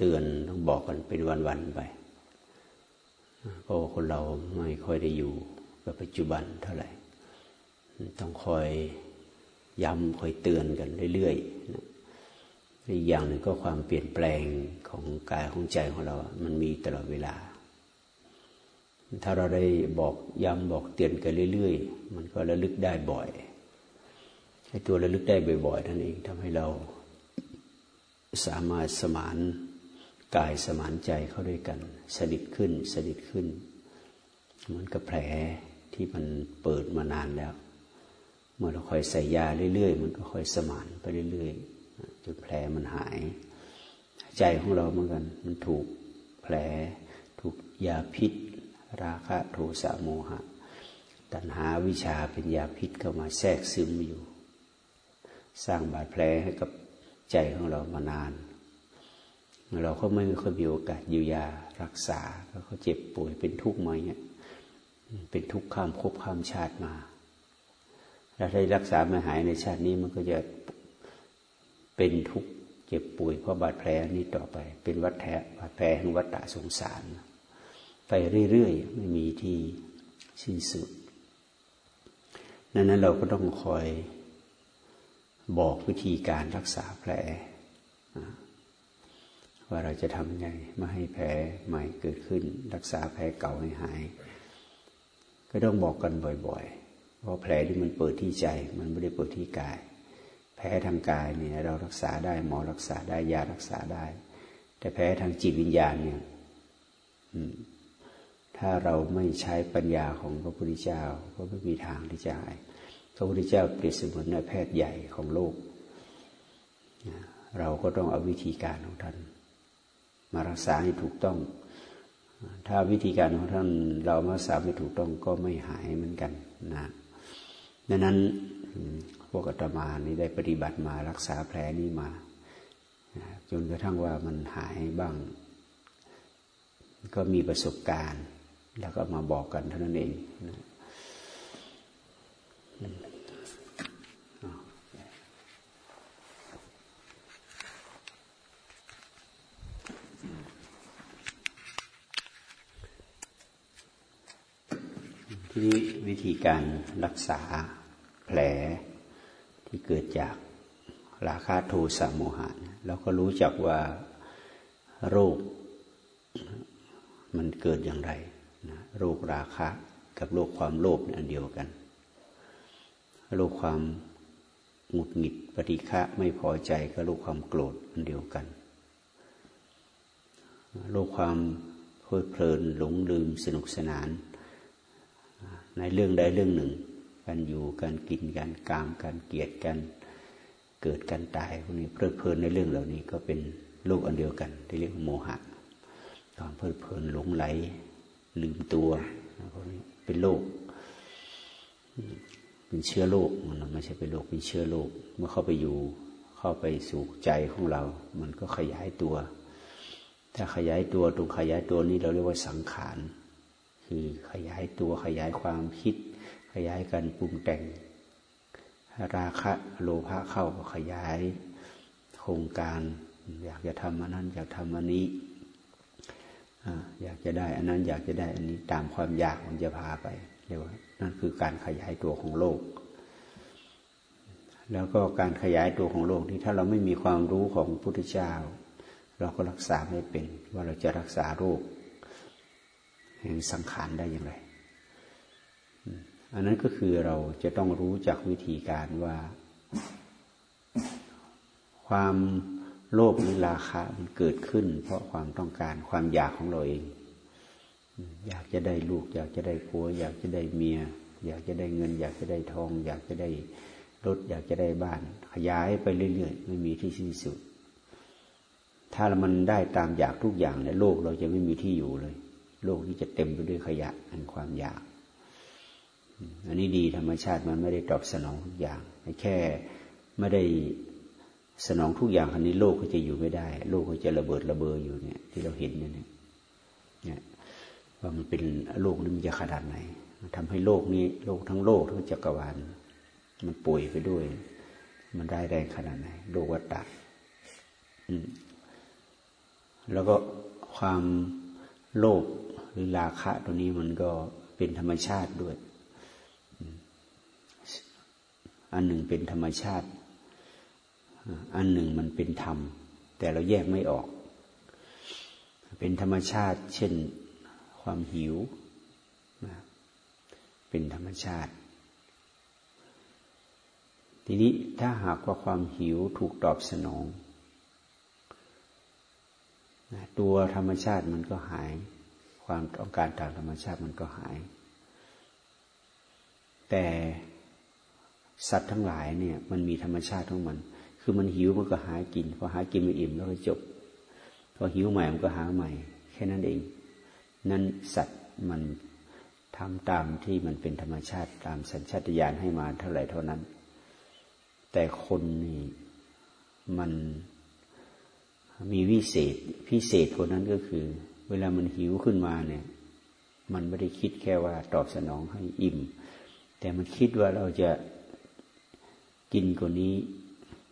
เตือนต้องบอกกันเป็นวันๆไปเพราะคนเราไม่ค่อยได้อยู่กับปัจจุบันเท่าไหร่ ต้องคอยย้ำคอยเตือนกันเรื่อยๆอีกอย่างหนึ่งก็ความเปลี่ยนแปลงของกายของใจของเรา มันมีตลอดเวลา ถ้าเราได้บอกย้ำบอกเตือนกันเรื่อยๆ มันก็ระลึกได้บ่อย ให้ตัวระลึกได้บ่อยๆนั่นเองทำให้เราสามารถสมาน กายสมานใจเข้าด้วยกัน สนิทขึ้น สนิทขึ้น เหมือนกับแผลที่มันเปิดมานานแล้วเมื่อเราคอยใส่ยาเรื่อยๆ มันก็ค่อยสมานไปเรื่อยๆจนแผลมันหาย ใจของเราเหมือนกัน มันถูกแผล ถูกยาพิษ ราคะโทสะโมหะ ตัณหาวิชาเป็นยาพิษเข้ามาแทรกซึมอยู่ สร้างบาดแผลให้กับใจของเรามานาน เราก็ไม่ค่อยมีโอกาสเยียวยารักษาแล้วเขาเจ็บป่วยเป็นทุกข์มาเนี่ยเป็นทุกข์ข้ามภพข้ามชาติมาแล้วถ้ารักษาไม่หายในชาตินี้มันก็จะเป็นทุกข์เจ็บป่วยเพราะบาดแผลนี้ต่อไป เป็นวัฏแผลบาดแผลแห่งวัฏฏะสงสาร ไปเรื่อยๆไม่มีที่สิ้นสุดนั้นเราก็ต้องคอยบอกวิธีการรักษาแผล ว่าเราจะทำไงไม่ให้แผลใหม่เกิดขึ้น รักษาแผลเก่าให้หาย ก็ต้องบอกกันบ่อยๆเพราะแผลที่มันเปิดที่ใจ มันไม่ได้เปิดที่กาย แผลทางกายเนี่ยเรารักษาได้หมอรักษาได้ยารักษาได้ แต่แผลทางจิตวิญญาณเนี่ยถ้าเราไม่ใช้ปัญญาของพระพุทธเจ้าก็ไม่มีทางที่จะหายพระพุทธเจ้าเปรียบเสมือนแพทย์ใหญ่ของโลก เราก็ต้องเอาวิธีการของท่าน มารักษาให้ถูกต้อง ถ้าวิธีการของท่านเรามารักษาไม่ถูกต้องก็ไม่หายเหมือนกันนะดังนั้นพวกอาตมานี่ได้ปฏิบัติมารักษาแผลนี้มา จนกระทั่งว่ามันหายบ้าง ก็มีประสบการณ์ แล้วก็มาบอกกันเท่านั้นเองนะ ทีนี้วิธีการรักษาแผลที่เกิดจากราคาโทสะโมหะเราก็รู้จักว่าโรคมันเกิดอย่างไรนะโรคราคะกับโรคความโลภอันเดียวกัน โรคความหงุดหงิดปฏิฆะไม่พอใจกับโรคความโกรธอันเดียวกัน โรคความเพลิดเพลินหลงลืมสนุกสนาน ในเรื่องใดเรื่องหนึ่ง การอยู่การกินการกามการเกียดกันเกิดการตายพวกนี้เพลิดเพลินในเรื่องเหล่านี้ก็เป็นโลกอันเดียวกัน ที่เรียกโมหะความเพลิดเพลินหลงไหล ลืมตัวพวกนี้เป็นโลกเป็นเชื้อโรคมันไม่ใช่เป็นโรคเป็นเชื้อโรคเมื่อเข้าไปอยู่เข้าไปสู่ใจของเรา มันก็ขยายตัว ถ้าขยายตัวตรงขยายตัวนี้เราเรียกว่าสังขาร คือขยายตัวขยายความคิด ขยายการปรุงแต่ง ราคะโลภะเข้าก็ขยายโครงการ อยากจะทำอันนั้นอยากทำอันนี้อยากจะได้อันนั้นอยากจะได้อันนี้ตามความอยากมันจะพาไปเรียกว่านั่นคือการขยายตัวของโลก แล้วก็การขยายตัวของโลกนี้ถ้าเราไม่มีความรู้ของพุทธเจ้า เราก็รักษาไม่เป็นว่าเราจะรักษาโรค แห่งสังขารได้อย่างไร อันนั้นก็คือเราจะต้องรู้จักวิธีการว่า ความโลภหรือราคะมันเกิดขึ้น เพราะความต้องการความอยากของเราเอง อยากจะได้ลูก อยากจะได้ผัว อยากจะได้เมีย อยากจะได้เงิน อยากจะได้ทอง อยากจะได้รถ อยากจะได้บ้าน ขยายไปเรื่อยๆไม่มีที่สิ้นสุด ถ้ามันได้ตามอยากทุกอย่างในโลกเราจะไม่มีที่อยู่เลย โลกนี้จะเต็มไปด้วยขยะอันความอยาก อันนี้ดีธรรมชาติมันไม่ได้ตอบสนองทุกอย่าง แค่ไม่ได้สนองทุกอย่างคันนี้โลกก็จะอยู่ไม่ได้ โลกก็จะระเบิดระเบออยู่เนี่ย ที่เราเห็นเนี่ยเนี่ยว่ามันเป็นโลกนี้มันจะขนาดไหนทำให้โลกนี้ โลกทั้งโลกทั้งจักรวาลมันป่วยไปด้วย มันได้แรงขนาดไหนโลกวัฏฏะแล้วก็ความโลภ หรือราคะตัวนี้มันก็เป็นธรรมชาติด้วย อันหนึ่งเป็นธรรมชาติ อันหนึ่งมันเป็นธรรม แต่เราแยกไม่ออก เป็นธรรมชาติ เช่นความหิว เป็นธรรมชาติ ทีนี้ถ้าหากว่าความหิวถูกตอบสนองตัวธรรมชาติมันก็หาย ความต้องการทางธรรมชาติมันก็หาย แต่สัตว์ทั้งหลายเนี่ย มันมีธรรมชาติของมัน คือมันหิวมันก็หากิน พอหากินไม่อิ่มแล้วก็จบ พอหิวใหม่มันก็หาใหม่ แค่นั้นเอง นั้นสัตว์มันทำตามที่มันเป็นธรรมชาติตามสัญชาตญาณให้มาเท่าไหร่เท่านั้น แต่คนนี่มันมีวิเศษพิเศษคนนั้นก็คือ เวลามันหิวขึ้นมาเนี่ย มันไม่ได้คิดแค่ว่าตอบสนองให้อิ่ม แต่มันคิดว่าเราจะกินกว่านี้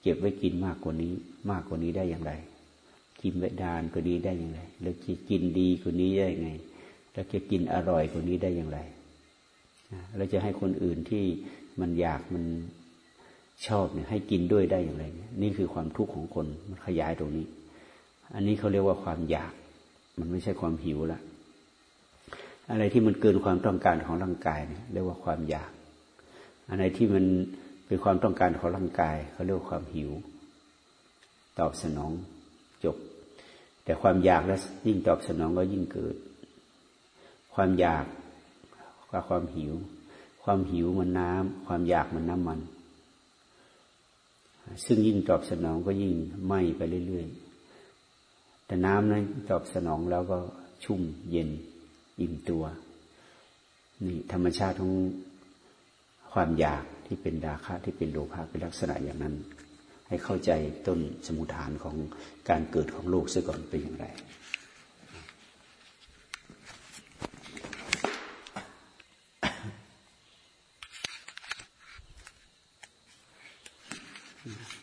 เก็บไว้กินมากกว่านี้ มากกว่านี้ได้อย่างไร กินไว้ดานกว่านี้ได้อย่างไร แล้วจะกินดีกว่านี้ได้ยังไงเราจะกินอร่อยกว่านี้ได้อย่างไรเราจะให้คนอื่นที่มันอยากมันชอบเนี่ยให้กินด้วยได้อย่างไร นี่คือความทุกข์ของคนมันขยายตรงนี้ อันนี้เขาเรียกว่าความอยาก มันไม่ใช่ความหิวละอะไรที่มันเกินความต้องการของร่างกายเนี่ยเรียกว่าความอยากอะไรที่มันเป็นความต้องการของร่างกายเขาเรียกความหิว ตอบสนองจบ แต่ความอยากแล้วยิ่งตอบสนองก็ยิ่งเกิด ความอยากกับความหิว ความหิวมันน้ำความอยากมันน้ำมัน ซึ่งยิ่งตอบสนองก็ยิ่งไหม้ไปเรื่อยๆ แต่น้ำนั้นตอบสนองแล้วก็ชุ่มเย็นอิ่มตัว นี่ธรรมชาติของความอยากที่เป็นราคะที่เป็นโลภะเป็นลักษณะอย่างนั้น ให้เข้าใจต้นสมุทฐานของการเกิดของโลกซะก่อนเป็นอย่างไร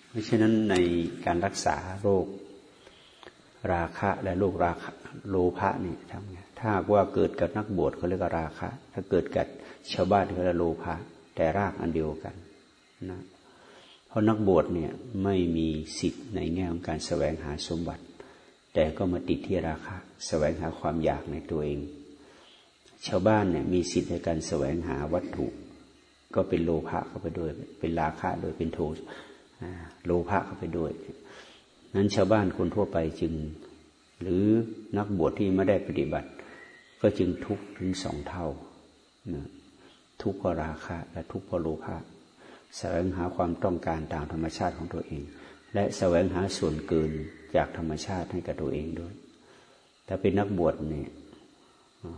เพราะฉะนั้นในการรักษาโรค ราคะและโรคราคะโลภะนี่ทำไงถ้าว่าเกิดกับนักบวชเขาเรียกว่าราคะ ถ้าเกิดกับชาวบ้านเขาเรียกโลภะแต่รากอันเดียวกันนะเพราะนักบวชเนี่ยไม่มีสิทธิ์ในแง่ของการแสวงหาสมบัติ แต่ก็มาติดที่ราคะแสวงหาความอยากในตัวเอง ชาวบ้านเนี่ยมีสิทธิ์ในการแสวงหาวัตถุ ก็เป็นโลภะเข้าไปด้วย เป็นราคะโดยเป็นโทโลภะเข้าไปด้วย นั้นชาวบ้านคนทั่วไปจึง หรือนักบวชที่ไม่ได้ปฏิบัติ ก็จึงทุกข์ถึงสองเท่านะทุกข์เพราะราคะ และทุกข์เพราะโลภะแสวงหาความต้องการตามธรรมชาติของตัวเอง และแสวงหาส่วนเกินจากธรรมชาติให้กับตัวเองด้วยถ้าเป็นนักบวชเนี่ย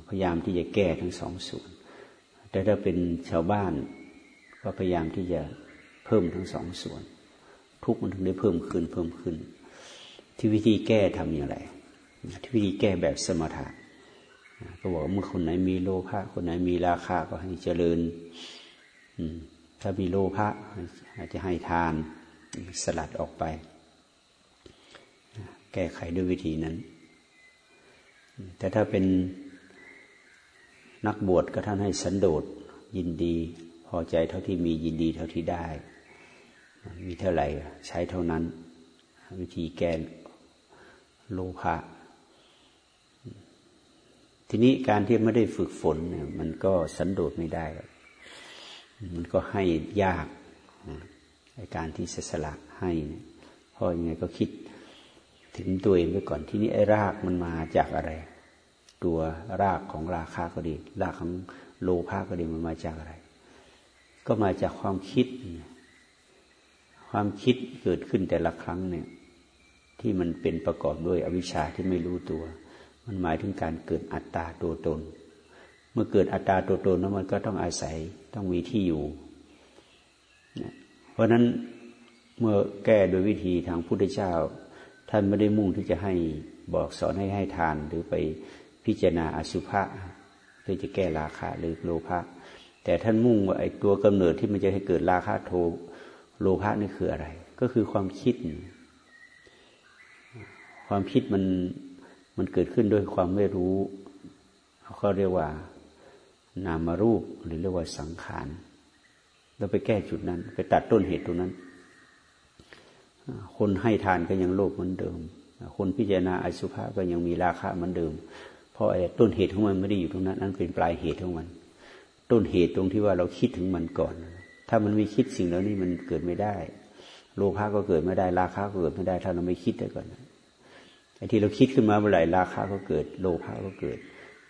พยายามที่จะแก้ทั้งสองส่วน แต่ถ้าเป็นชาวบ้านก็พยายามที่จะเพิ่มทั้งสองส่วน ทุกมันถึงได้เพิ่มขึ้นเพิ่มขึ้น ที่วิธีแก้ทำอย่างไรที่วิธีแก้แบบสมถะก็บอกเมื่อคนไหนมีโลภะคนไหนมีราคะก็ให้เจริญถ้ามีโลภะอาจจะให้ทานสลัดออกไป แก้ไขด้วยวิธีนั้น แต่ถ้าเป็นนักบวชก็ท่านให้สันโดษยินดีพอใจเท่าที่มียินดีเท่าที่ได้ มีเท่าไหร่ใช้เท่านั้น วิธีแก้ โลภะทีนี้การที่ไม่ได้ฝึกฝนเนี่ยมันก็สันโดษไม่ได้ มันก็ให้ยากในการที่จะสละให้เพราะยังไงก็คิดถึงตัวเองไว้ก่อนที่นี้ไอ้รากมันมาจากอะไร ตัวรากของราคาก็ดี รากของโลภะก็ดีมันมาจากอะไร ก็มาจากความคิด ความคิดเกิดขึ้นแต่ละครั้งเนี่ย ที่มันเป็นประกอบด้วยอวิชชาที่ไม่รู้ตัว มันหมายถึงการเกิดอัตตาตัวตน เมื่อเกิดอัตตาตัวตนแล้วมันก็ต้องอาศัยต้องมีที่อยู่ เพราะนั้นเมื่อแก้โดยวิธีทางพุทธเจ้า ท่านไม่ได้มุ่งที่จะให้บอกสอนให้ให้ทานหรือไปพิจารณาอสุภะเพื่อจะแก้ราคะหรือโลภะแต่ท่านมุ่งว่าไอ้ตัวกำเนิดที่มันจะให้เกิดราคะโทโลภะนี่คืออะไร ก็คือความคิด ความคิดมันมันเกิดขึ้นด้วยความไม่รู้เขาเรียกว่า นามารูปหรือเรียกว่าสังขารเราไปแก้จุดนั้น ไปตัดต้นเหตุตรงนั้น คนให้ทานก็ยังโลภเหมือนเดิม คนพิจารณาอสุภะก็ยังมีราคะเหมือนเดิม เพราะไอ้ต้นเหตุของมันไม่ได้อยู่ตรงนั้น นั่นเป็นปลายเหตุของมัน ต้นเหตุตรงที่ว่าเราคิดถึงมันก่อน ถ้ามันไม่คิดสิ่งเหล่านี้มันเกิดไม่ได้ โลภะก็เกิดไม่ได้ ราคะก็เกิดไม่ได้ ถ้าเราไม่คิดได้ก่อน ไอ้ที่เราคิดขึ้นมาเมื่อไหร่ราคะก็เกิด โลภะก็เกิด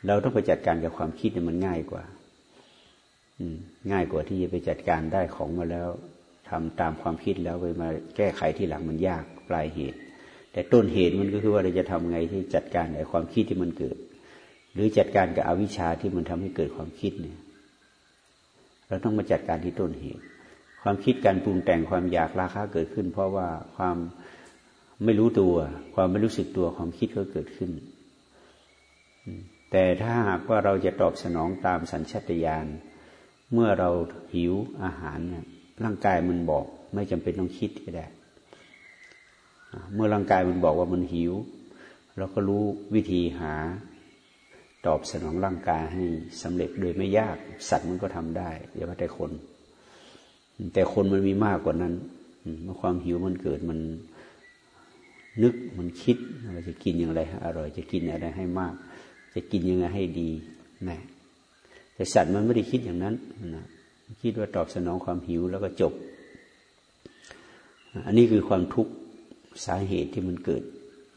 เราต้องไปจัดการกับความคิดเนี่ยมันง่ายกว่าง่ายกว่าที่จะไปจัดการได้ของมาแล้วทำตามความคิดแล้วไปมาแก้ไขที่หลังมันยากปลายเหตุ แต่ต้นเหตุมันก็คือว่าเราจะทำไงที่จัดการไอ้ความคิดที่มันเกิด หรือจัดการกับอวิชชาที่มันทำให้เกิดความคิดเนี่ย เราต้องมาจัดการที่ต้นเหตุ ความคิดการปรุงแต่งความอยากราคะเกิดขึ้น เพราะว่าความ ไม่รู้ตัว ความไม่รู้สึกตัวความคิดก็เกิดขึ้น แต่ถ้าหากว่าเราจะตอบสนองตามสัญชาตญาณเมื่อเราหิวอาหารเนี่ยร่างกายมันบอก ไม่จำเป็นต้องคิดก็ได้เมื่อร่างกายมันบอกว่ามันหิว เราก็รู้วิธีหา ตอบสนองร่างกายให้สำเร็จโดยไม่ยาก สัตว์มันก็ทำได้อย่าว่าแต่คน แต่คนมันมีมากกว่านั้นเมื่อความหิวมันเกิดมัน นึกมันคิดว่าจะกินอย่างไรอร่อยจะกินอะไรให้มาก จะกินยังไงให้ดีนะแต่สัตว์มันไม่ได้คิดอย่างนั้นนะคิดว่าตอบสนองความหิวแล้วก็จบ อันนี้คือความทุกข์สาเหตุที่มันเกิด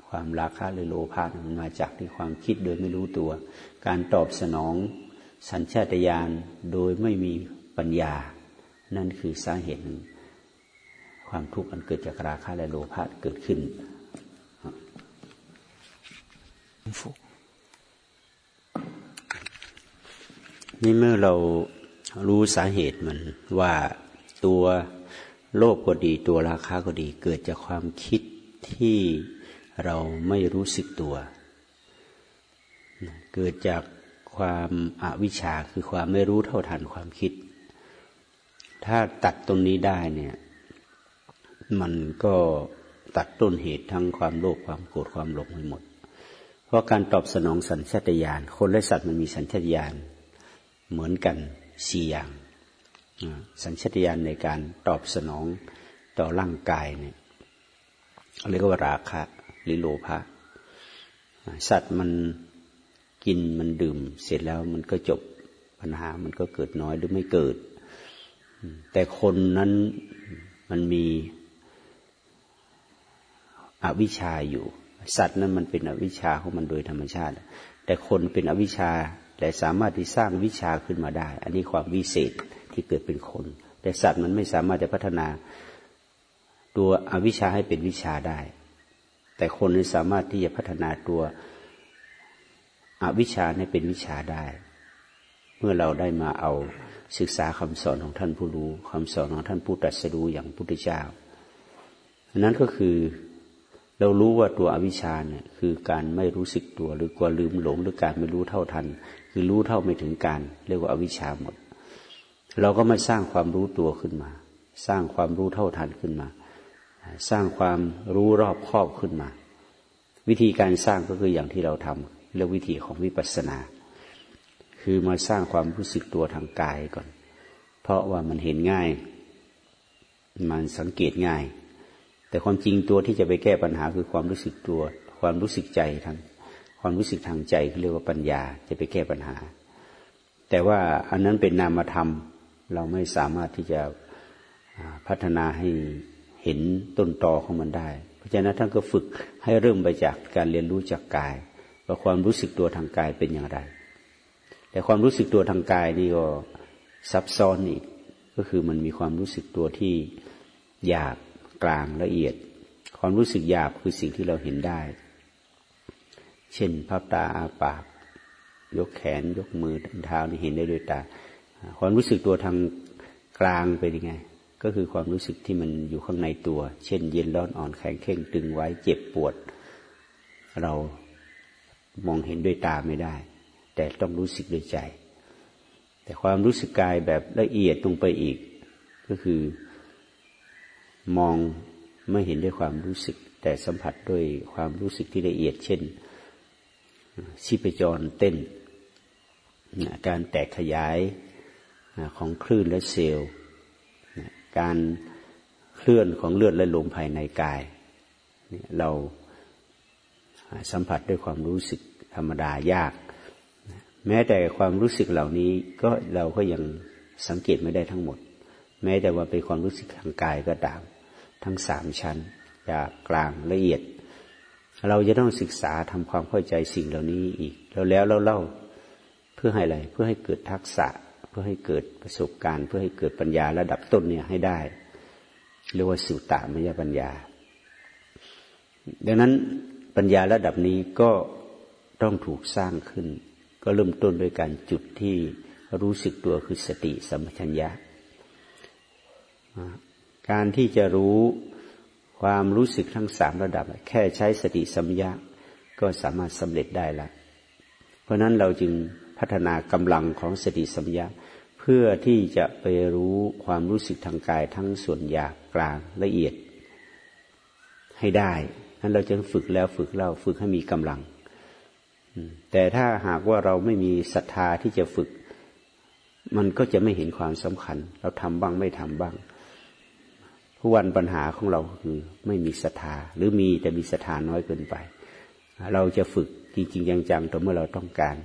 ความราคะหรือโลภะมันมาจากที่ความคิดโดยไม่รู้ตัว การตอบสนองสัญชาตญาณโดยไม่มีปัญญา นั่นคือสาเหตุหนึ่ง ความทุกข์อันเกิดจากราคะและโลภะเกิดขึ้น นี่เมื่อเรารู้สาเหตุมันว่าตัวโลภก็ดีตัวราคาก็ดี เกิดจากความคิดที่เราไม่รู้สึกตัว เกิดจากความอาวิชชาคือความไม่รู้เท่าทันความคิด ถ้าตัดตรงนี้ได้เนี่ย มันก็ตัดต้นเหตุทั้งความโลภความโกรธความหลงไปหมด เพราะการตอบสนองสัญชาตญาณคนและสัตว์มันมีสัญชาตญาณเหมือนกันสี่อย่างสัญชาตญาณในการตอบสนองต่อร่างกายเนี่ยเรียกว่าราคะหรือโลภะสัตว์มันกินมันดื่ม เสร็จแล้วมันก็จบปัญหามันก็เกิดน้อยหรือไม่เกิด แต่คนนั้นมันมีอวิชชาอยู่ สัตว์นั้นมันเป็นอวิชชาของมันโดยธรรมชาติ แต่คนเป็นอวิชชาแต่สามารถที่สร้างวิชาขึ้นมาได้ อันนี้ความวิเศษที่เกิดเป็นคน แต่สัตว์มันไม่สามารถจะพัฒนาตัวอวิชาให้เป็นวิชาได้ แต่คนนี้สามารถที่จะพัฒนาตัวอวิชาให้เป็นวิชาได้ เมื่อเราได้มาเอาศึกษาคำสอนของท่านผู้รู้คำสอนของท่านผู้ตรัสรู้อย่างพุทธเจ้านั้นก็คือ เรารู้ว่าตัวอวิชชาเนี่ยคือการไม่รู้สึกตัวหรือกลัวลืมหลงหรือการไม่รู้เท่าทัน คือรู้เท่าไม่ถึงการ เรียกว่าอวิชชาหมด เราก็มาสร้างความรู้ตัวขึ้นมา สร้างความรู้เท่าทันขึ้นมา สร้างความรู้รอบครอบขึ้นมา วิธีการสร้างก็คืออย่างที่เราทำเรียกวิธีของวิปัสสนา คือมาสร้างความรู้สึกตัวทางกายก่อน เพราะว่ามันเห็นง่าย มันสังเกตง่าย แต่ความจริงตัวที่จะไปแก้ปัญหาคือความรู้สึกตัว ความรู้สึกใจทางความรู้สึกทางใจเรียกว่าปัญญาจะไปแก้ปัญหา แต่ว่าอันนั้นเป็นนามธรรม เราไม่สามารถที่จะพัฒนาให้เห็นต้นตอของมันได้ เพราะฉะนั้นท่านก็ฝึกให้เริ่มไปจากการเรียนรู้จากกายว่าความรู้สึกตัวทางกายเป็นอย่างไร แต่ความรู้สึกตัวทางกายนี่ก็ซับซ้อนอีกก็คือมันมีความรู้สึกตัวที่หยาบ กลางละเอียด ความรู้สึกหยาบคือสิ่งที่เราเห็นได้ เช่นภาพตาอาปาก ยกแขนยกมือเท้านี่เห็นได้ด้วยตา ความรู้สึกตัวทางกลางเป็นยังไง ก็คือความรู้สึกที่มันอยู่ข้างในตัว เช่น เย็นร้อนอ่อนแข็งเข่งตึงไว้เจ็บปวด เรามองเห็นด้วยตาไม่ได้ แต่ต้องรู้สึกด้วยใจ แต่ความรู้สึกกายแบบละเอียดตรงไปอีก ก็คือ มองไม่เห็นด้วยความรู้สึก แต่สัมผัสด้วยความรู้สึกที่ละเอียด เช่นชีพจรเต้น การแตกขยายของคลื่นและเซลล์การเคลื่อนของเลือดและลมภายในกาย เราสัมผัสด้วยความรู้สึกธรรมดายาก แม้แต่ความรู้สึกเหล่านี้ก็เราก็ยังสังเกตไม่ได้ทั้งหมด แม้แต่ว่าเป็นความรู้สึกทางกายก็ตาม ทั้งสามชั้นจากกลางละเอียด เราจะต้องศึกษาทำความเข้าใจสิ่งเหล่านี้อีก แล้วแล้วเล่าเพื่อให้อะไรเพื่อให้เกิดทักษะ เพื่อให้เกิดประสบการณ์ เพื่อให้เกิดปัญญาระดับต้นเนี่ยให้ได้เรียกว่าสุตตามยปัญญา ดังนั้นปัญญาระดับนี้ก็ต้องถูกสร้างขึ้น ก็เริ่มต้นโดยการจุดที่รู้สึกตัวคือสติสัมปชัญญะ การที่จะรู้ความรู้สึกทั้งสามระดับ แค่ใช้สติสัมยาก็สามารถสำเร็จได้ละ เพราะนั้นเราจึงพัฒนากำลังของสติสัมยาเพื่อที่จะไปรู้ความรู้สึกทางกายทั้งส่วนหยาบกลางละเอียด ให้ได้นั้นเราจะฝึกแล้วฝึกเล่าฝึกให้มีกำลัง แต่ถ้าหากว่าเราไม่มีศรัทธาที่จะฝึก มันก็จะไม่เห็นความสำคัญ เราทำบ้างไม่ทำบ้าง ทุกวันปัญหาของเราคือไม่มีศรัทธา หรือมีแต่มีศรัทธาน้อยเกินไป เราจะฝึกจริง ๆ จังๆต่อเมื่อเราต้องการ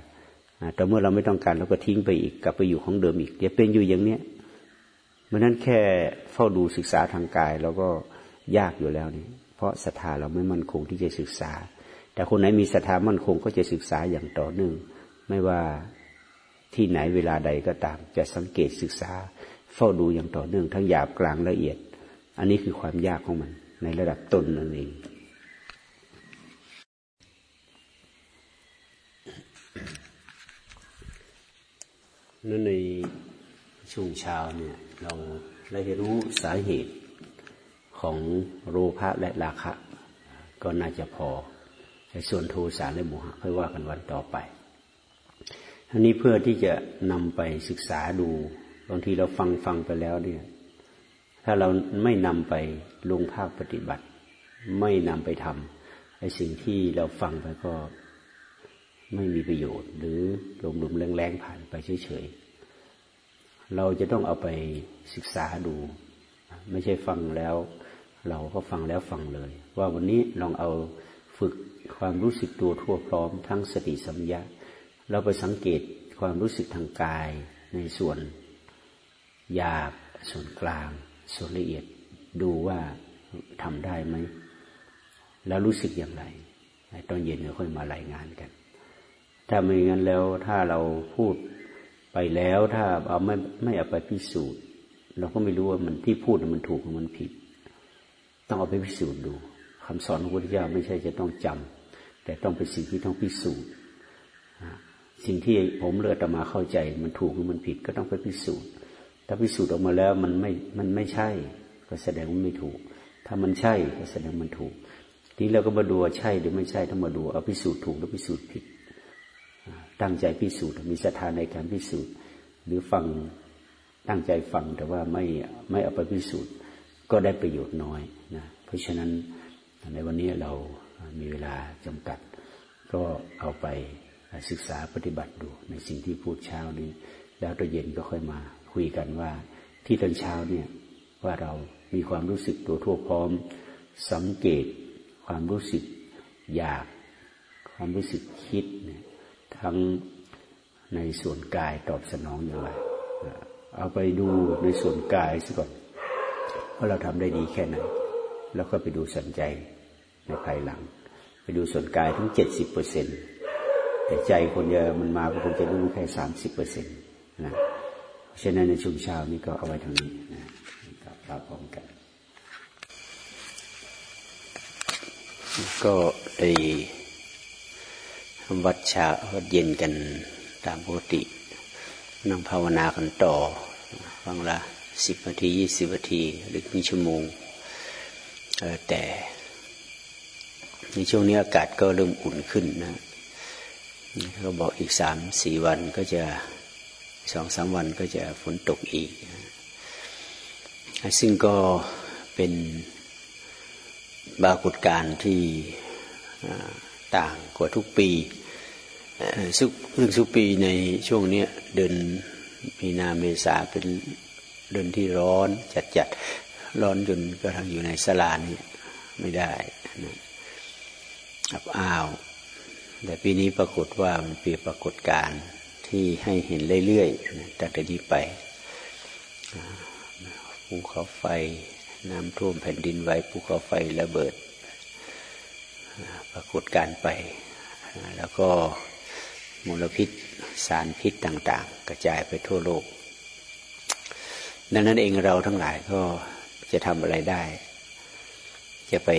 ต่อเมื่อเราไม่ต้องการเราก็ทิ้งไปอีกกลับไปอยู่ของเดิมอีกจะเป็นอยู่อย่างเนี้ยเพราะนั้นแค่เฝ้าดูศึกษาทางกายเราก็ยากอยู่แล้วนี่เพราะศรัทธาเราไม่มั่นคงที่จะศึกษา แต่คนไหนมีศรัทธามั่นคงก็จะศึกษาอย่างต่อเนื่องไม่ว่าที่ไหนเวลาใดก็ตาม จะสังเกตศึกษา เฝ้าดูอย่างต่อเนื่องทั้งหยาบกลางละเอียด อันนี้คือความยากของมัน ในระดับต้นนั่นเอง นั่นในช่วงเช้าเนี่ย เราได้รู้สาเหตุของโลภะและราคะ ก็น่าจะพอในส่วนโทสะและโมหะค่อยว่ากันวันต่อไปอันนี้เพื่อที่จะนำไปศึกษาดู บางทีเราฟังฟังไปแล้วเนี่ย ถ้าเราไม่นำไปลงภาคปฏิบัติ ไม่นำไปทำไอ้สิ่งที่เราฟังไปก็ไม่มีประโยชน์ หรือหลมลมแรงๆผ่านไปเฉยๆ เราจะต้องเอาไปศึกษาดู ไม่ใช่ฟังแล้ว เราก็ฟังแล้วฟังเลย ว่าวันนี้ลองเอาฝึกความรู้สึกตัวทั่วพร้อม ทั้งสติสัมยาเราไปสังเกตความรู้สึกทางกายในส่วนหยาบส่วนกลาง ส่วนละเอียดดูว่าทำได้ไหม แล้วรู้สึกอย่างไร ตอนเย็นเราค่อยมารายงานกัน ถ้าไม่งั้นแล้วถ้าเราพูดไปแล้วถ้าเอาไม่ไม่เอาไปพิสูจน์ เราก็ไม่รู้ว่ามันที่พูดมันถูกหรือมันผิด ต้องเอาไปพิสูจน์ดูคำสอนของพระพุทธเจ้าไม่ใช่จะต้องจำแต่ต้องเป็นสิ่งที่ต้องพิสูจน์สิ่งที่ผมเลือดมาเข้าใจ มันถูกหรือมันผิด ก็ต้องไปพิสูจน์ ถ้าพิสูจน์ออกมาแล้วมันไม่มันไม่ใช่ ก็แสดงว่าไม่ถูก ถ้ามันใช่ก็แสดงมันถูก ทีเราก็มาดูว่าใช่หรือไม่ใช่ถ้ามาดูเอาพิสูจน์ถูกหรือพิสูจน์ผิด ตั้งใจพิสูจน์มีศรัทธาในการพิสูจน์ หรือฟังตั้งใจฟังแต่ว่าไม่ไม่เอาไปพิสูจน์ ก็ได้ประโยชน์น้อยนะเพราะฉะนั้นในวันนี้เรามีเวลาจำกัด ก็เอาไปศึกษาปฏิบัติดูในสิ่งที่พูดเช้านี้ แล้วตอนเย็นก็ค่อยมา คุยกันว่า ที่ตอนเช้าเนี่ยว่าเรามีความรู้สึกตัวทั่วพร้อม สังเกตความรู้สึกอยาก ความรู้สึกคิดเนี่ยทั้งในส่วนกายตอบสนองอย่างไรเอาไปดูในส่วนกายซะก่อนว่าเราทำได้ดีแค่ไหนแล้วก็ไปดูสนใจในภายหลัง ไปดูส่วนกายทั้งเจ็ดสิบเปอร์เซ็นแต่ใจคนเดียวมันมาก็คงจะรู้แค่สามสิบเปอร์เซ็นต์นะ ฉะนั้นในช่วงเช้านี้ก็เอาไว้ทางนี้นะครับพร้อมกัน ก็ได้วัดเช้าวัดเย็นกันตามปกตินั่งภาวนากันต่อฟังละสิบนาทียี่สิบนาทีหรือครึ่งชั่วโมงแต่ในช่วงนี้อากาศก็เริ่มอุ่นขึ้นนะเขาบอกอีกสามสี่วันก็จะ สองสามวันก็จะฝนตกอีก ซึ่งก็เป็นบากฏการที่ต่างกว่าทุกปีสุเรื่งสุปีในช่วงนี้เดือนมีนาเมษาเป็นเดือนที่ร้อนจัดจัดร้อนจนกระทั่งอยู่ในสลานี่ไม่ได้นะอับอ้าว แต่ปีนี้ปรากฏว่ามันเปลี่ยนปรากฏการณ์ ที่ให้เห็นเรื่อยๆตั้งแต่นี้ไปภูเขาไฟน้ำท่วมแผ่นดินไหวภูเขาไฟระเบิด ปรากฏการไป แล้วก็มลพิษสารพิษต่าง ๆ กระจายไปทั่วโลก ดังนั้นเองเราทั้งหลายก็จะทำอะไรได้ จะไป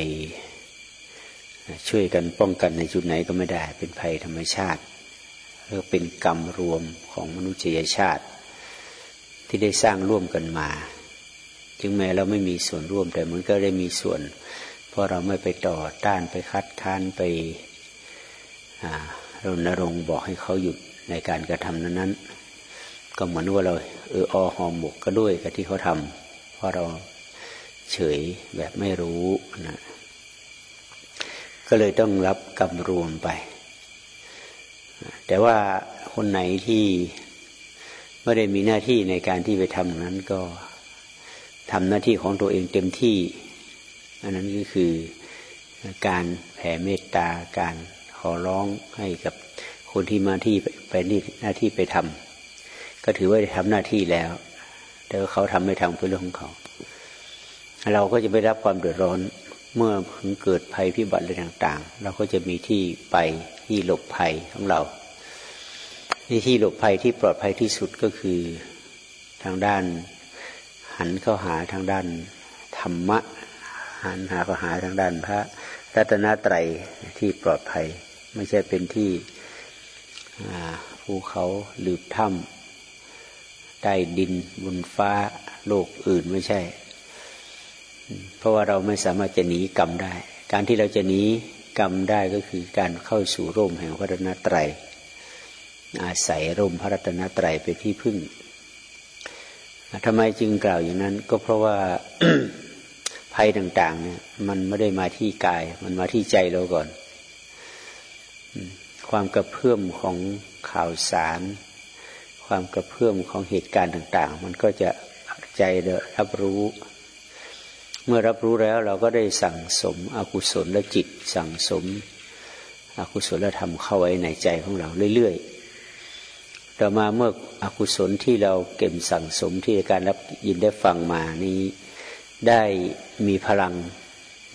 ช่วยกันป้องกันในจุดไหนก็ไม่ได้ เป็นภัยธรรมชาติ กเป็นกรรมรวมของมนุษยชาติ ที่ได้สร้างร่วมกันมาจึงแม้เราไม่มีส่วนร่วมแต่มันก็ได้มีส่วน เพราะเราไม่ไปต่อต้านไปคัดค้านไปรณรงค์บอกให้เขาหยุดในการกระทำนั้นนั้นก็เหมือนว่าเราเอออหอมหมกก็ด้วยกับที่เขาทำเพราะเราเฉยแบบไม่รู้นะก็เลยต้องรับกรรมรวมไป แต่ว่าคนไหนที่ไม่ได้มีหน้าที่ในการที่ไปทำนั้นก็ทำหน้าที่ของตัวเองเต็มที่ อันนั้นก็คือการแผ่เมตตาการขอร้องให้กับคนที่มาที่ไปนี่หน้าที่ไปทำก็ถือว่าได้ทำหน้าที่แล้ว แต่เขาทำไม่ทำเป็นเรื่องของเขา เราก็จะไม่รับความเดือดร้อนเมื่อถึงเกิดภัยพิบัติอะไรต่าง ๆ เราก็จะมีที่ไป ที่หลบภัยของเราที่ที่หลบภัยที่ปลอดภัยที่สุดก็คือทางด้าน หันเข้าหาทางด้านธรรมะ หันหาเข้าหาทางด้านพระรัตนตรัยที่ปลอดภัย ไม่ใช่เป็นที่ภูเขาหลืบถ้ำใต้ดินบนฟ้าโลกอื่นไม่ใช่ เพราะว่าเราไม่สามารถจะหนีกรรมได้ การที่เราจะหนี กรรมได้ก็คือการเข้าสู่ร่มแห่งพระรัตนตรัย อาศัยร่มพระรัตนตรัยไปที่พึ่งทำไมจึงกล่าวอย่างนั้น ก็เพราะว่าภัยต่าง ๆ เนี่ย มันไม่ได้มาที่กาย มันมาที่ใจเราก่อน ความกระเพื่อมของข่าวสาร ความกระเพื่อมของเหตุการณ์ต่าง ๆ มันก็จะใจรับรู้ เมื่อรับรู้แล้วเราก็ได้สั่งสมอกุศลและจิต สั่งสมอกุศลธรรมเข้าไว้ในใจของเราเรื่อยๆต่อมาเมื่ออกุศลที่เราเก็บสั่งสมที่การรับยินได้ฟังมานี้ได้มีพลัง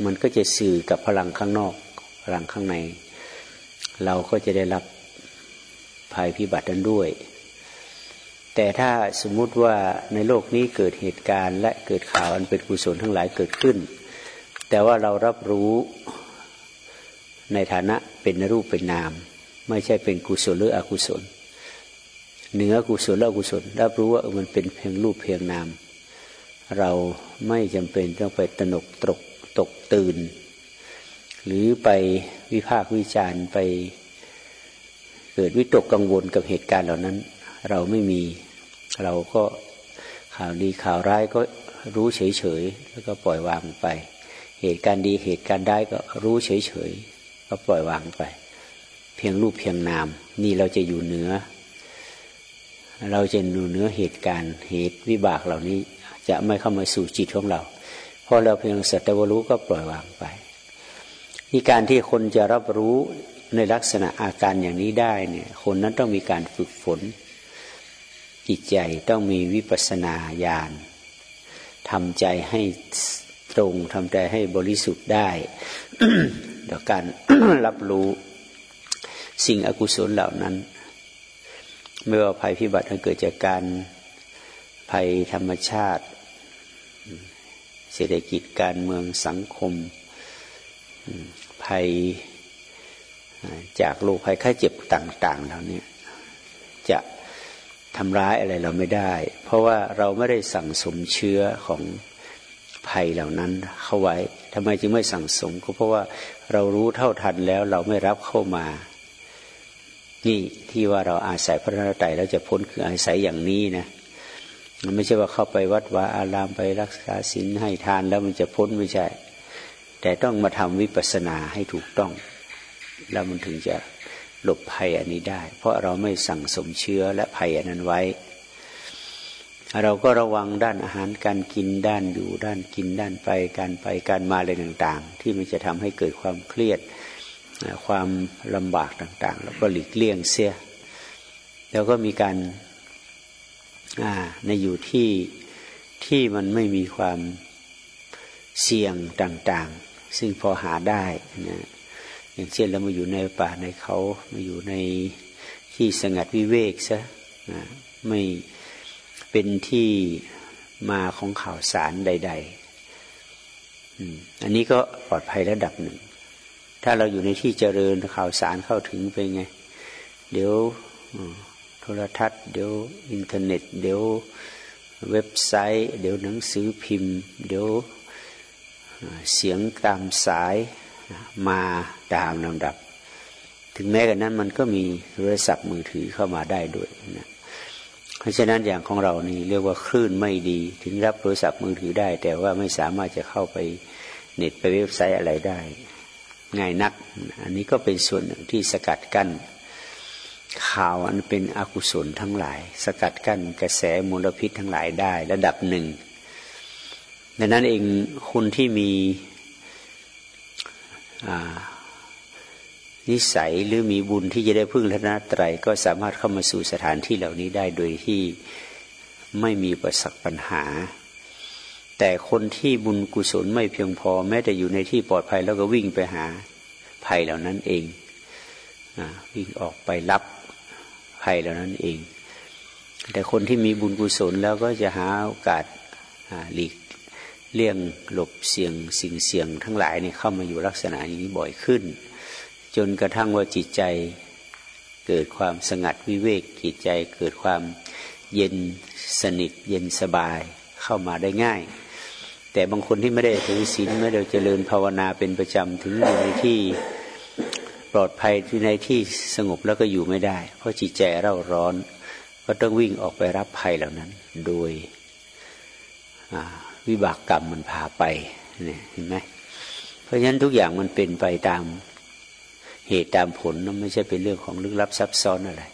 มันก็จะสื่อกับพลังข้างนอก พลังข้างใน เราก็จะได้รับภัยพิบัตินั้นด้วย แต่ถ้าสมมุติว่าในโลกนี้เกิดเหตุการณ์ และเกิดข่าวอันเป็นกุศลทั้งหลายเกิดขึ้น แต่ว่าเรารับรู้ในฐานะเป็นรูปเป็นนาม ไม่ใช่เป็นกุศลหรืออกุศลเหนือกุศลและอกุศลรับรู้ว่ามันเป็นเพียงรูปเพียงนาม เราไม่จำเป็นต้องไปตนกตกตกตื่น หรือไปวิพากษ์วิจารณ์ไปเกิดวิตกกังวลกับเหตุการณ์เหล่านั้น เราไม่มี เราก็ข่าวดีข่าวร้ายก็รู้เฉยๆแล้วก็ปล่อยวางไป เหตุการณ์ดีเหตุการณ์ได้ก็รู้เฉยๆก็ปล่อยวางไป เพียงรูปเพียงนาม นี่เราจะอยู่เหนือ เราจะอยู่เหนือเหตุการณ์เหตุวิบากเหล่านี้จะไม่เข้ามาสู่จิตของเราพอเราเพียงสัตวรู้ก็ปล่อยวางไปนี่การที่คนจะรับรู้ในลักษณะอาการอย่างนี้ได้เนี่ย คนนั้นต้องมีการฝึกฝน จิตใจต้องมีวิปัสนาญาณทำใจให้ตรงทำใจให้บริสุทธิ์ได้โดยการรับรู้สิ่งอกุศลเหล่านั้น ไม่ว่าภัยพิบัติที่เกิดจากการภัยธรรมชาติ เศรษฐกิจการเมืองสังคม ภัยจากโรคภัยไข้เจ็บต่าง ๆ เหล่านี้จะ ทำร้ายอะไรเราไม่ได้ เพราะว่าเราไม่ได้สั่งสมเชื้อของภัยเหล่านั้นเข้าไว้ทำไมจึงไม่สั่งสมก็เพราะว่าเรารู้เท่าทันแล้วเราไม่รับเข้ามา นี่ที่ว่าเราอาศัยพระนาไตแล้วจะพ้นคืออาศัยอย่างนี้นะมันไม่ใช่ว่าเข้าไปวัดวาอารามไปรักษาศีลให้ทานแล้วมันจะพ้นไม่ใช่ แต่ต้องมาทำวิปัสสนาให้ถูกต้อง แล้วมันถึงจะ หลบภัยอันนี้ได้ เพราะเราไม่สั่งสมเชื้อและภัยอันนั้นไว้ เราก็ระวังด้านอาหารการกินด้านอยู่ด้านกินด้านไปการไปการมาอะไรต่าง ๆ ที่มันจะทำให้เกิดความเครียดความลำบากต่าง ๆ แล้วก็หลีกเลี่ยงเสีย แล้วก็มีการในอยู่ที่ที่มันไม่มีความเสี่ยงต่าง ๆ ซึ่งพอหาได้นะ อย่างเช่นเรามาอยู่ในป่าในเขามาอยู่ในที่สงัดวิเวกซะนะไม่เป็นที่มาของข่าวสารใด ๆอันนี้ก็ปลอดภัยระดับหนึ่ง ถ้าเราอยู่ในที่เจริญข่าวสารเข้าถึงไปไง เดี๋ยวโทรทัศน์ เดี๋ยวอินเทอร์เน็ต เดี๋ยวเว็บไซต์ เดี๋ยวหนังสือพิมพ์ เดี๋ยวเสียงตามสาย มาตามลำดับ ถึงแม้กันนั้นมันก็มีโทรศัพท์มือถือเข้ามาได้ด้วยนะเพราะฉะนั้นอย่างของเรานี่เรียกว่าคลื่นไม่ดี ถึงรับโทรศัพท์มือถือได้ แต่ว่าไม่สามารถจะเข้าไปเน็ตไปเว็บไซต์อะไรได้ ง่ายนัก อันนี้ก็เป็นส่วนหนึ่งที่สกัดกั้นข่าวอันเป็นอกุศลทั้งหลาย สกัดกั้นกระแสมลพิษทั้งหลายได้ ระดับหนึ่งดังนั้นเองคุณที่มี นิสัยหรือมีบุญที่จะได้พึ่งรัตนตรัยก็สามารถเข้ามาสู่สถานที่เหล่านี้ได้โดยที่ไม่มีประสักปัญหา แต่คนที่บุญกุศลไม่เพียงพอ แม้แต่อยู่ในที่ปลอดภัยแล้วก็วิ่งไปหาภัยเหล่านั้นเองวิ่งออกไปรับภัยเหล่านั้นเอง แต่คนที่มีบุญกุศลแล้วก็จะหาโอกาสหลีก เลี่ยงหลบเสี่ยงสิ่งเสี่ยงทั้งหลายนี่เข้ามาอยู่ลักษณะนี้บ่อยขึ้น จนกระทั่งว่าจิตใจเกิดความสงัดวิเวกจิตใจเกิดความเย็นสนิทเย็นสบายเข้ามาได้ง่าย แต่บางคนที่ไม่ได้ถือศีลไม่ได้เจริญภาวนาเป็นประจำถึงอยู่ในที่ปลอดภัยที่ในที่สงบแล้วก็อยู่ไม่ได้ เพราะจิตใจเร่าร้อน ก็ต้องวิ่งออกไปรับภัยเหล่านั้น โดย วิบากกรรมมันพาไปเนี่ยเห็นไหมเพราะฉะนั้นทุกอย่างมันเป็นไปตามเหตุตามผลนไม่ใช่เป็นเรื่องของลึกลับซับซ้อนอะไร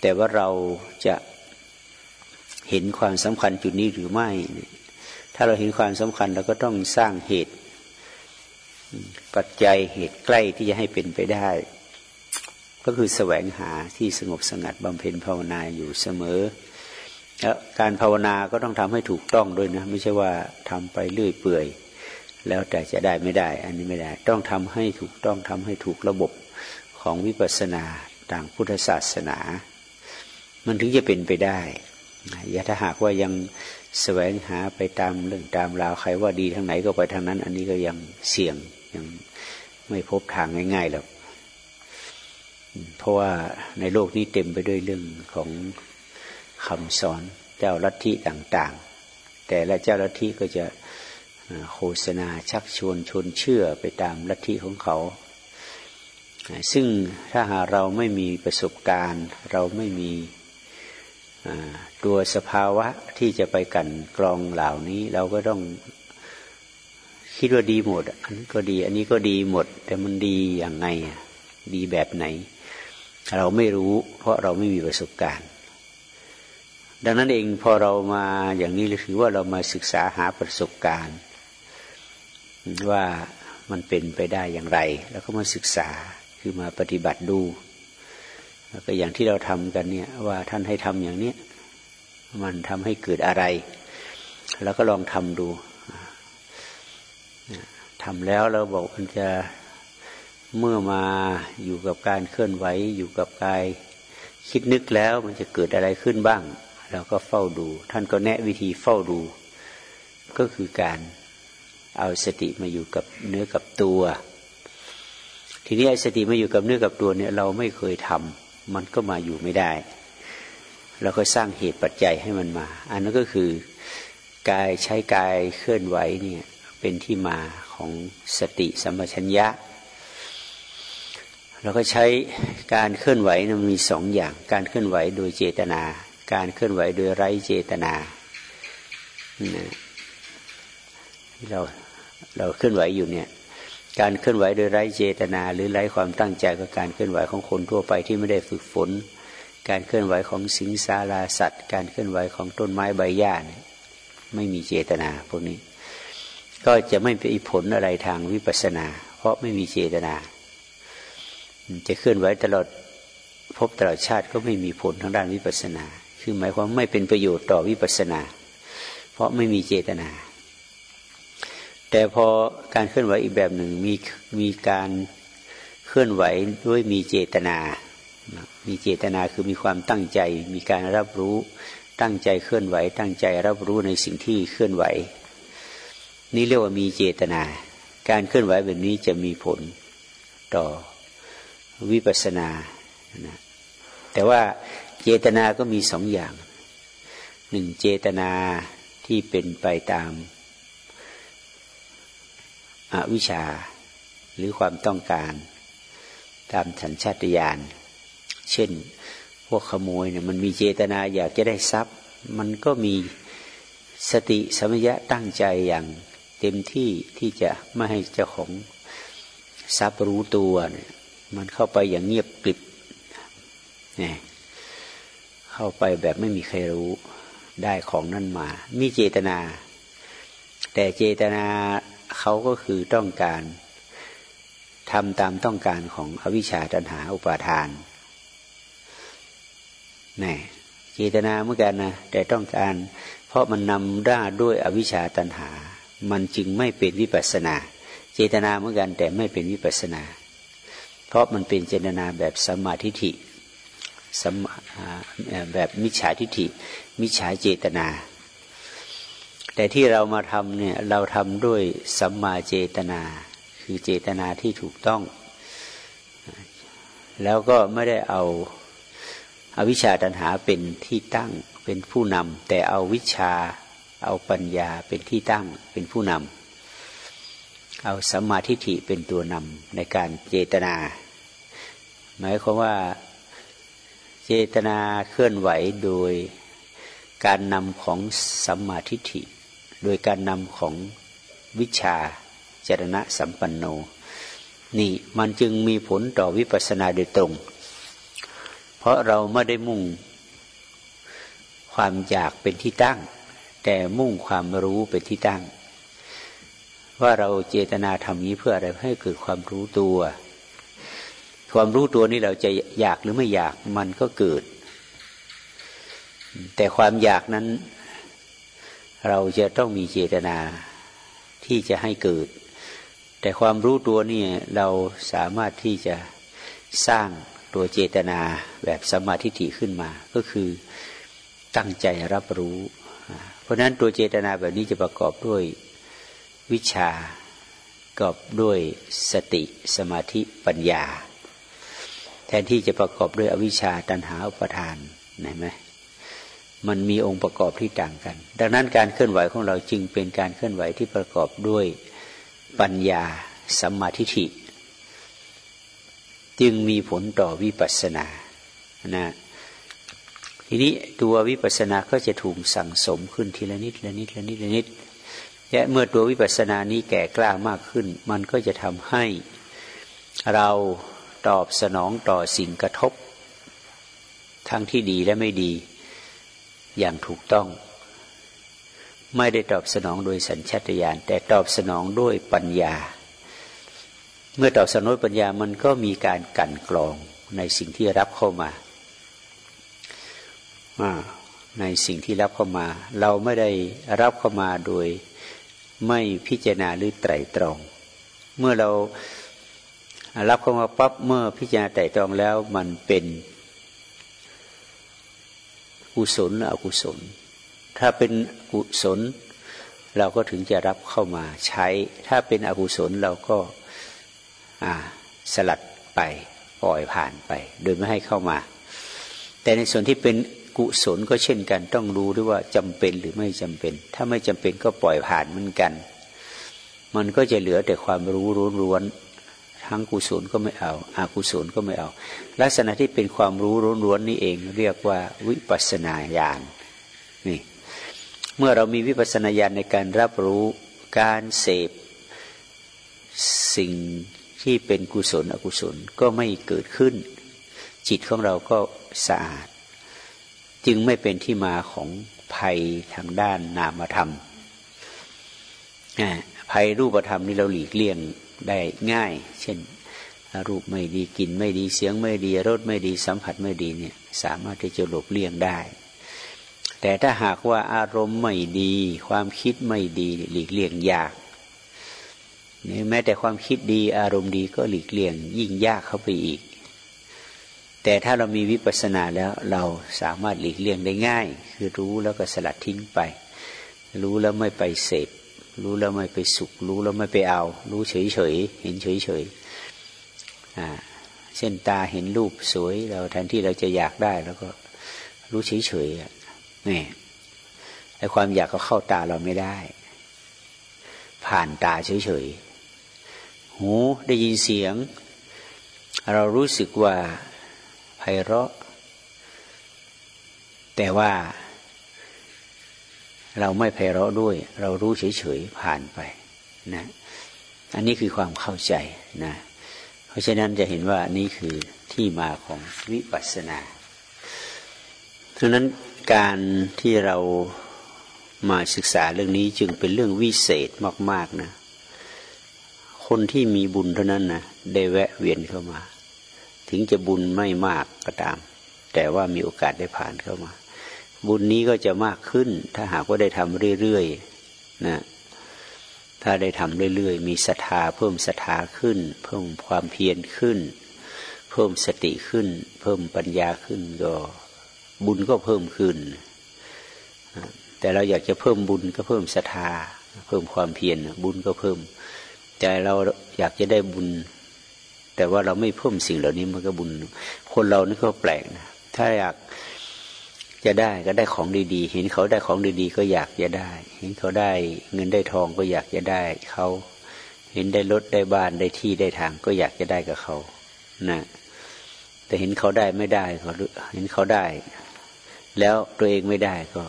แต่ว่าเราจะเห็นความสำคัญจุดนี้หรือไม่ ถ้าเราเห็นความสำคัญเราก็ต้องสร้างเหตุ ปัจจัยเหตุใกล้ที่จะให้เป็นไปได้ ก็คือแสวงหาที่สงบสงัดบำเพ็ญภาวนาอยู่เสมอ การภาวนาก็ต้องทำให้ถูกต้องด้วยนะ ไม่ใช่ว่าทำไปเรื่อยเปื่อย แล้วแต่จะได้ไม่ได้ อันนี้ไม่ได้ ต้องทำให้ถูกต้องทำให้ถูกระบบของวิปัสสนาต่างพุทธศาสนา มันถึงจะเป็นไปได้อย่าถ้าหากว่ายังแสวงหาไปตามเรื่องตามราวใครว่าดีทางไหนก็ไปทางนั้น อันนี้ก็ยังเสี่ยงยังไม่พบทางง่ายๆหรอกเพราะว่าในโลกนี้เต็มไปด้วยเรื่องของ คำสอนเจ้าลัทธิต่างๆ แต่ละเจ้าลัทธิก็จะโฆษณาชักชวนชวนเชื่อไปตามลัทธิของเขา ซึ่งถ้าหาเราไม่มีประสบการณ์ เราไม่มีตัวสภาวะที่จะไปกันกรองเหล่านี้ เราก็ต้องคิดว่าดีหมด อันนี้ก็ดี อันนี้ก็ดีหมด แต่มันดีอย่างไง ดีแบบไหน เราไม่รู้ เพราะเราไม่มีประสบการณ์ ดังนั้นเองพอเรามาอย่างนี้ถือว่าเรามาศึกษาหาประสบการณ์ ว่ามันเป็นไปได้อย่างไร แล้วก็มาศึกษาคือมาปฏิบัติดูแล้วก็อย่างที่เราทำกันเนี่ยว่าท่านให้ทำอย่างเนี้ยมันทำให้เกิดอะไร แล้วก็ลองทำดูทำแล้วเราบอกมันจะเมื่อมาอยู่กับการเคลื่อนไหวอยู่กับกาย คิดนึกแล้วมันจะเกิดอะไรขึ้นบ้าง เราก็เฝ้าดู ท่านก็แนะวิธีเฝ้าดู ก็คือการเอาสติมาอยู่กับเนื้อกับตัว ทีนี้ไอสติมาอยู่กับเนื้อกับตัวเนี่ยเราไม่เคยทำมันก็มาอยู่ไม่ได้เราก็สร้างเหตุปัจจัยให้มันมา อันนั้นก็คือกายใช้กายเคลื่อนไหวเนี่ยเป็นที่มาของสติสัมปชัญญะเราก็ใช้การเคลื่อนไหวมันมีสองอย่าง การเคลื่อนไหวโดยเจตนา การเคลื่อนไหวโดยไร้เจตนาเราเราเคลื่อนไหวอยู่เนี่ย การเคลื่อนไหวโดยไร้เจตนา หรือไร้ความตั้งใจกับการเคลื่อนไหวของคนทั่วไปที่ไม่ได้ฝึกฝน การเคลื่อนไหวของสิงสาราสัตว์ การเคลื่อนไหวของต้นไม้ใบหญ้าเนี่ยไม่มีเจตนาพวกนี้ ก็จะไม่เป็นผลอะไรทางวิปัสสนา เพราะไม่มีเจตนา จะเคลื่อนไหวตลอดพบตลอดชาติก็ไม่มีผลทางด้านวิปัสสนา คือหมายความไม่เป็นประโยชน์ต่อวิปัสสนา เพราะไม่มีเจตนา แต่พอการเคลื่อนไหวอีกแบบหนึ่งมีมีการเคลื่อนไหวด้วยมีเจตนา มีเจตนาคือมีความตั้งใจ มีการรับรู้ ตั้งใจเคลื่อนไหว ตั้งใจรับรู้ในสิ่งที่เคลื่อนไหว นี่เรียกว่ามีเจตนา การเคลื่อนไหวแบบนี้จะมีผลต่อวิปัสสนานะแต่ว่า จตนาก็มีสองอย่างหนึ่งเจตนาที่เป็นไปตามอาวิชชาหรือความต้องการตามสัญชาตญาณเช่น พวกขโมยเนี่ยมันมีเจตนาอยากจะได้ทรัพย์ มันก็มีสติสมยะตั้งใจอย่างเต็มที่ที่จะไม่ให้เจ้าของทรัพย์รู้ตัวเนี่ยมันเข้าไปอย่างเงียบกริบเนี่ย เข้าไปแบบไม่มีใครรู้ได้ของนั่นมา มีเจตนา แต่เจตนาเขาก็คือต้องการทำตามต้องการของอวิชชาตันหาอุปาทานนี่เจตนาเหมือนกันนะแต่ต้องการ เพราะมันนำด้าด้วยอวิชชาตันหา มันจึงไม่เป็นวิปัสนา เจตนาเหมือนกันแต่ไม่เป็นวิปัสนา เพราะมันเป็นเจตนาแบบสมาธิ ฐิแบบมิจฉาทิฏฐิ มิจฉาเจตนา แต่ที่เรามาทำเนี่ยเราทำด้วยสัมมาเจตนา คือเจตนาที่ถูกต้อง แล้วก็ไม่ได้เอาอาวิชชาตัญหาเป็นที่ตั้งเป็นผู้นำแต่เอาวิชาเอาปัญญาเป็นที่ตั้งเป็นผู้นำเอาสัมมาทิฏฐิเป็นตัวนำในการเจตนา หมายความว่า เจตนาเคลื่อนไหวโดยการนำของสัมมาทิฏฐิ โดยการนำของวิชาจรณะสัมปันโน นี่มันจึงมีผลต่อวิปัสสนาโดยตรง เพราะเราไม่ได้มุ่งความอยากเป็นที่ตั้ง แต่มุ่งความรู้เป็นที่ตั้ง ว่าเราเจตนาทำนี้เพื่ออะไรให้เกิดความรู้ตัว ความรู้ตัวนี้เราจะอยากหรือไม่อยากมันก็เกิด แต่ความอยากนั้น เราจะต้องมีเจตนาที่จะให้เกิด แต่ความรู้ตัวนี่เราสามารถที่จะสร้างตัวเจตนาแบบสมาธิฐิขึ้นมา ก็คือตั้งใจรับรู้ เพราะนั้นตัวเจตนาแบบนี้จะประกอบด้วยวิชากอบด้วยสติสมาธิปัญญา แทนที่จะประกอบด้วยอวิชชาตันหาอุปทานเห็นไหมมันมีองค์ประกอบที่ต่างกัน ดังนั้นการเคลื่อนไหวของเราจึงเป็นการเคลื่อนไหวที่ประกอบด้วยปัญญาสัมมาทิฏฐิ จึงมีผลต่อวิปัสสนานะทีนี้ตัววิปัสสนาก็จะถูกสั่งสมขึ้นทีละนิดละนิดละนิดละนิดและเมื่อตัววิปัสสนานี้แก่กล้ามากขึ้น มันก็จะทำให้เรา ตอบสนองต่อสิ่งกระทบ ทั้งที่ดีและไม่ดี อย่างถูกต้อง ไม่ได้ตอบสนองโดยสัญชาตญาณแต่ตอบสนองด้วยปัญญา เมื่อตอบสนองปัญญามันก็มีการกันกรองในสิ่งที่รับเข้ามาในสิ่งที่รับเข้ามา เราไม่ได้รับเข้ามาโดยไม่พิจารณาหรือไตรตรอง เมื่อเรา รับเข้ามาปั๊บเมื่อพิจารณาแต่ตรองแล้วมันเป็นกุศลหรืออกุศล ถ้าเป็นกุศล เราก็ถึงจะรับเข้ามาใช้ ถ้าเป็นอกุศลเราก็สลัดไปปล่อยผ่านไป โดยไม่ให้เข้ามา แต่ในส่วนที่เป็นกุศลก็เช่นกัน ต้องรู้ด้วยว่าจำเป็นหรือไม่จำเป็น ถ้าไม่จำเป็นก็ปล่อยผ่านเหมือนกัน มันก็จะเหลือแต่ความรู้ร้วน ทั้งกุศลก็ไม่เอาอากุศลก็ไม่เอา ลักษณะที่เป็นความรู้ล้วนๆนี่เอง เรียกว่าวิปัสนาญาณนี่เมื่อเรามีวิปัสนาญาณในการรับรู้การเสพสิ่งที่เป็นกุศลอกุศลก็ไม่เกิดขึ้น จิตของเราก็สะอาด จึงไม่เป็นที่มาของภัยทางด้านนามธรรมภัยรูปธรรมนี่เราหลีกเลี่ยง ได้ง่าย เช่นรูปไม่ดีกลิ่นไม่ดีเสียงไม่ดีรสไม่ดีสัมผัสไม่ดีเนี่ยสามารถที่จะหลบเลี่ยงได้ แต่ถ้าหากว่าอารมณ์ไม่ดี ความคิดไม่ดีหลีกเลี่ยงยากนี่แม้แต่ความคิดดีอารมณ์ดีก็หลีกเลี่ยง ยิ่งยากเข้าไปอีก แต่ถ้าเรามีวิปัสสนาแล้วเราสามารถหลีกเลี่ยงได้ง่าย คือรู้แล้วก็สลัดทิ้งไป รู้แล้วไม่ไปเสพ รู้แล้วไม่ไปสุข รู้แล้วไม่ไปเอา รู้เฉยเฉยเห็นเฉยเฉยอ่าเช่นตาเห็นรูปสวย เราแทนที่เราจะอยากได้ แล้วก็รู้เฉยเฉยนี่ไอความอยากก็เข้าตาเราไม่ได้ ผ่านตาเฉยเฉยหูได้ยินเสียง เรารู้สึกว่าไพเราะ แต่ว่า เราไม่ไพเราะด้วย เรารู้เฉยๆผ่านไปนะอันนี้คือความเข้าใจนะเพราะฉะนั้นจะเห็นว่านี่คือที่มาของวิปัสสนาเพราะนั้นการที่เรามาศึกษาเรื่องนี้จึงเป็นเรื่องวิเศษมาก ๆนะ คนที่มีบุญเท่านั้นนะได้แวะเวียนเข้ามา ถึงจะบุญไม่มากก็ตาม แต่ว่ามีโอกาสได้ผ่านเข้ามา บุญนี้ก็จะมากขึ้น ถ้าหากว่าได้ทำเรื่อยๆนะถ้าได้ทำเรื่อยๆ มีศรัทธาเพิ่มศรัทธาขึ้น เพิ่มความเพียรขึ้น เพิ่มสติขึ้น เพิ่มปัญญาขึ้นก็บุญก็เพิ่มขึ้น แต่เราอยากจะเพิ่มบุญก็เพิ่มศรัทธา เพิ่มความเพียรบุญก็เพิ่ม แต่เราอยากจะได้บุญ แต่ว่าเราไม่เพิ่มสิ่งเหล่านี้มันก็บุญ คนเรานี่ก็แปลกนะถ้าอยาก จะได้ก็ได้ของดีๆ เห็นเขาได้ของดีๆ ก็อยากจะได้ เห็นเขาได้เงินได้ทองก็อยากจะได้เขาเห็นได้รถได้บ้านได้ที่ได้ทางก็อยากจะได้กับเขานะแต่เห็นเขาได้ไม่ได้ก็เห็นเขาได้ แล้วตัวเองไม่ได้ก็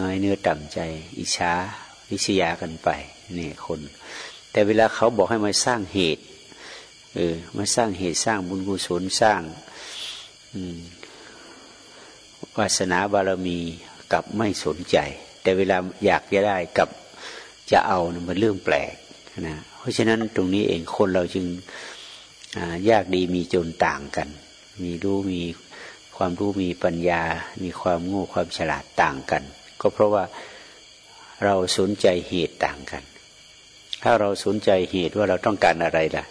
น้อยเนื้อต่ำใจ อิจฉาวิชยากันไปนี่คน แต่เวลาเขาบอกให้มาสร้างเหตุเออมาสร้างเหตุสร้างบุญกุศลสร้าง อืม วาสนาบารมีกับไม่สนใจ แต่เวลาอยากจะได้กับจะเอานะมันเรื่องแปลกนะเพราะฉะนั้นตรงนี้เองคนเราจึงยากดีมีจนต่างกัน มีรู้มีความรู้มีปัญญา มีความโง่ความฉลาดต่างกัน ก็เพราะว่าเราสนใจเหตุต่างกัน ถ้าเราสนใจเหตุว่าเราต้องการอะไรล่ะ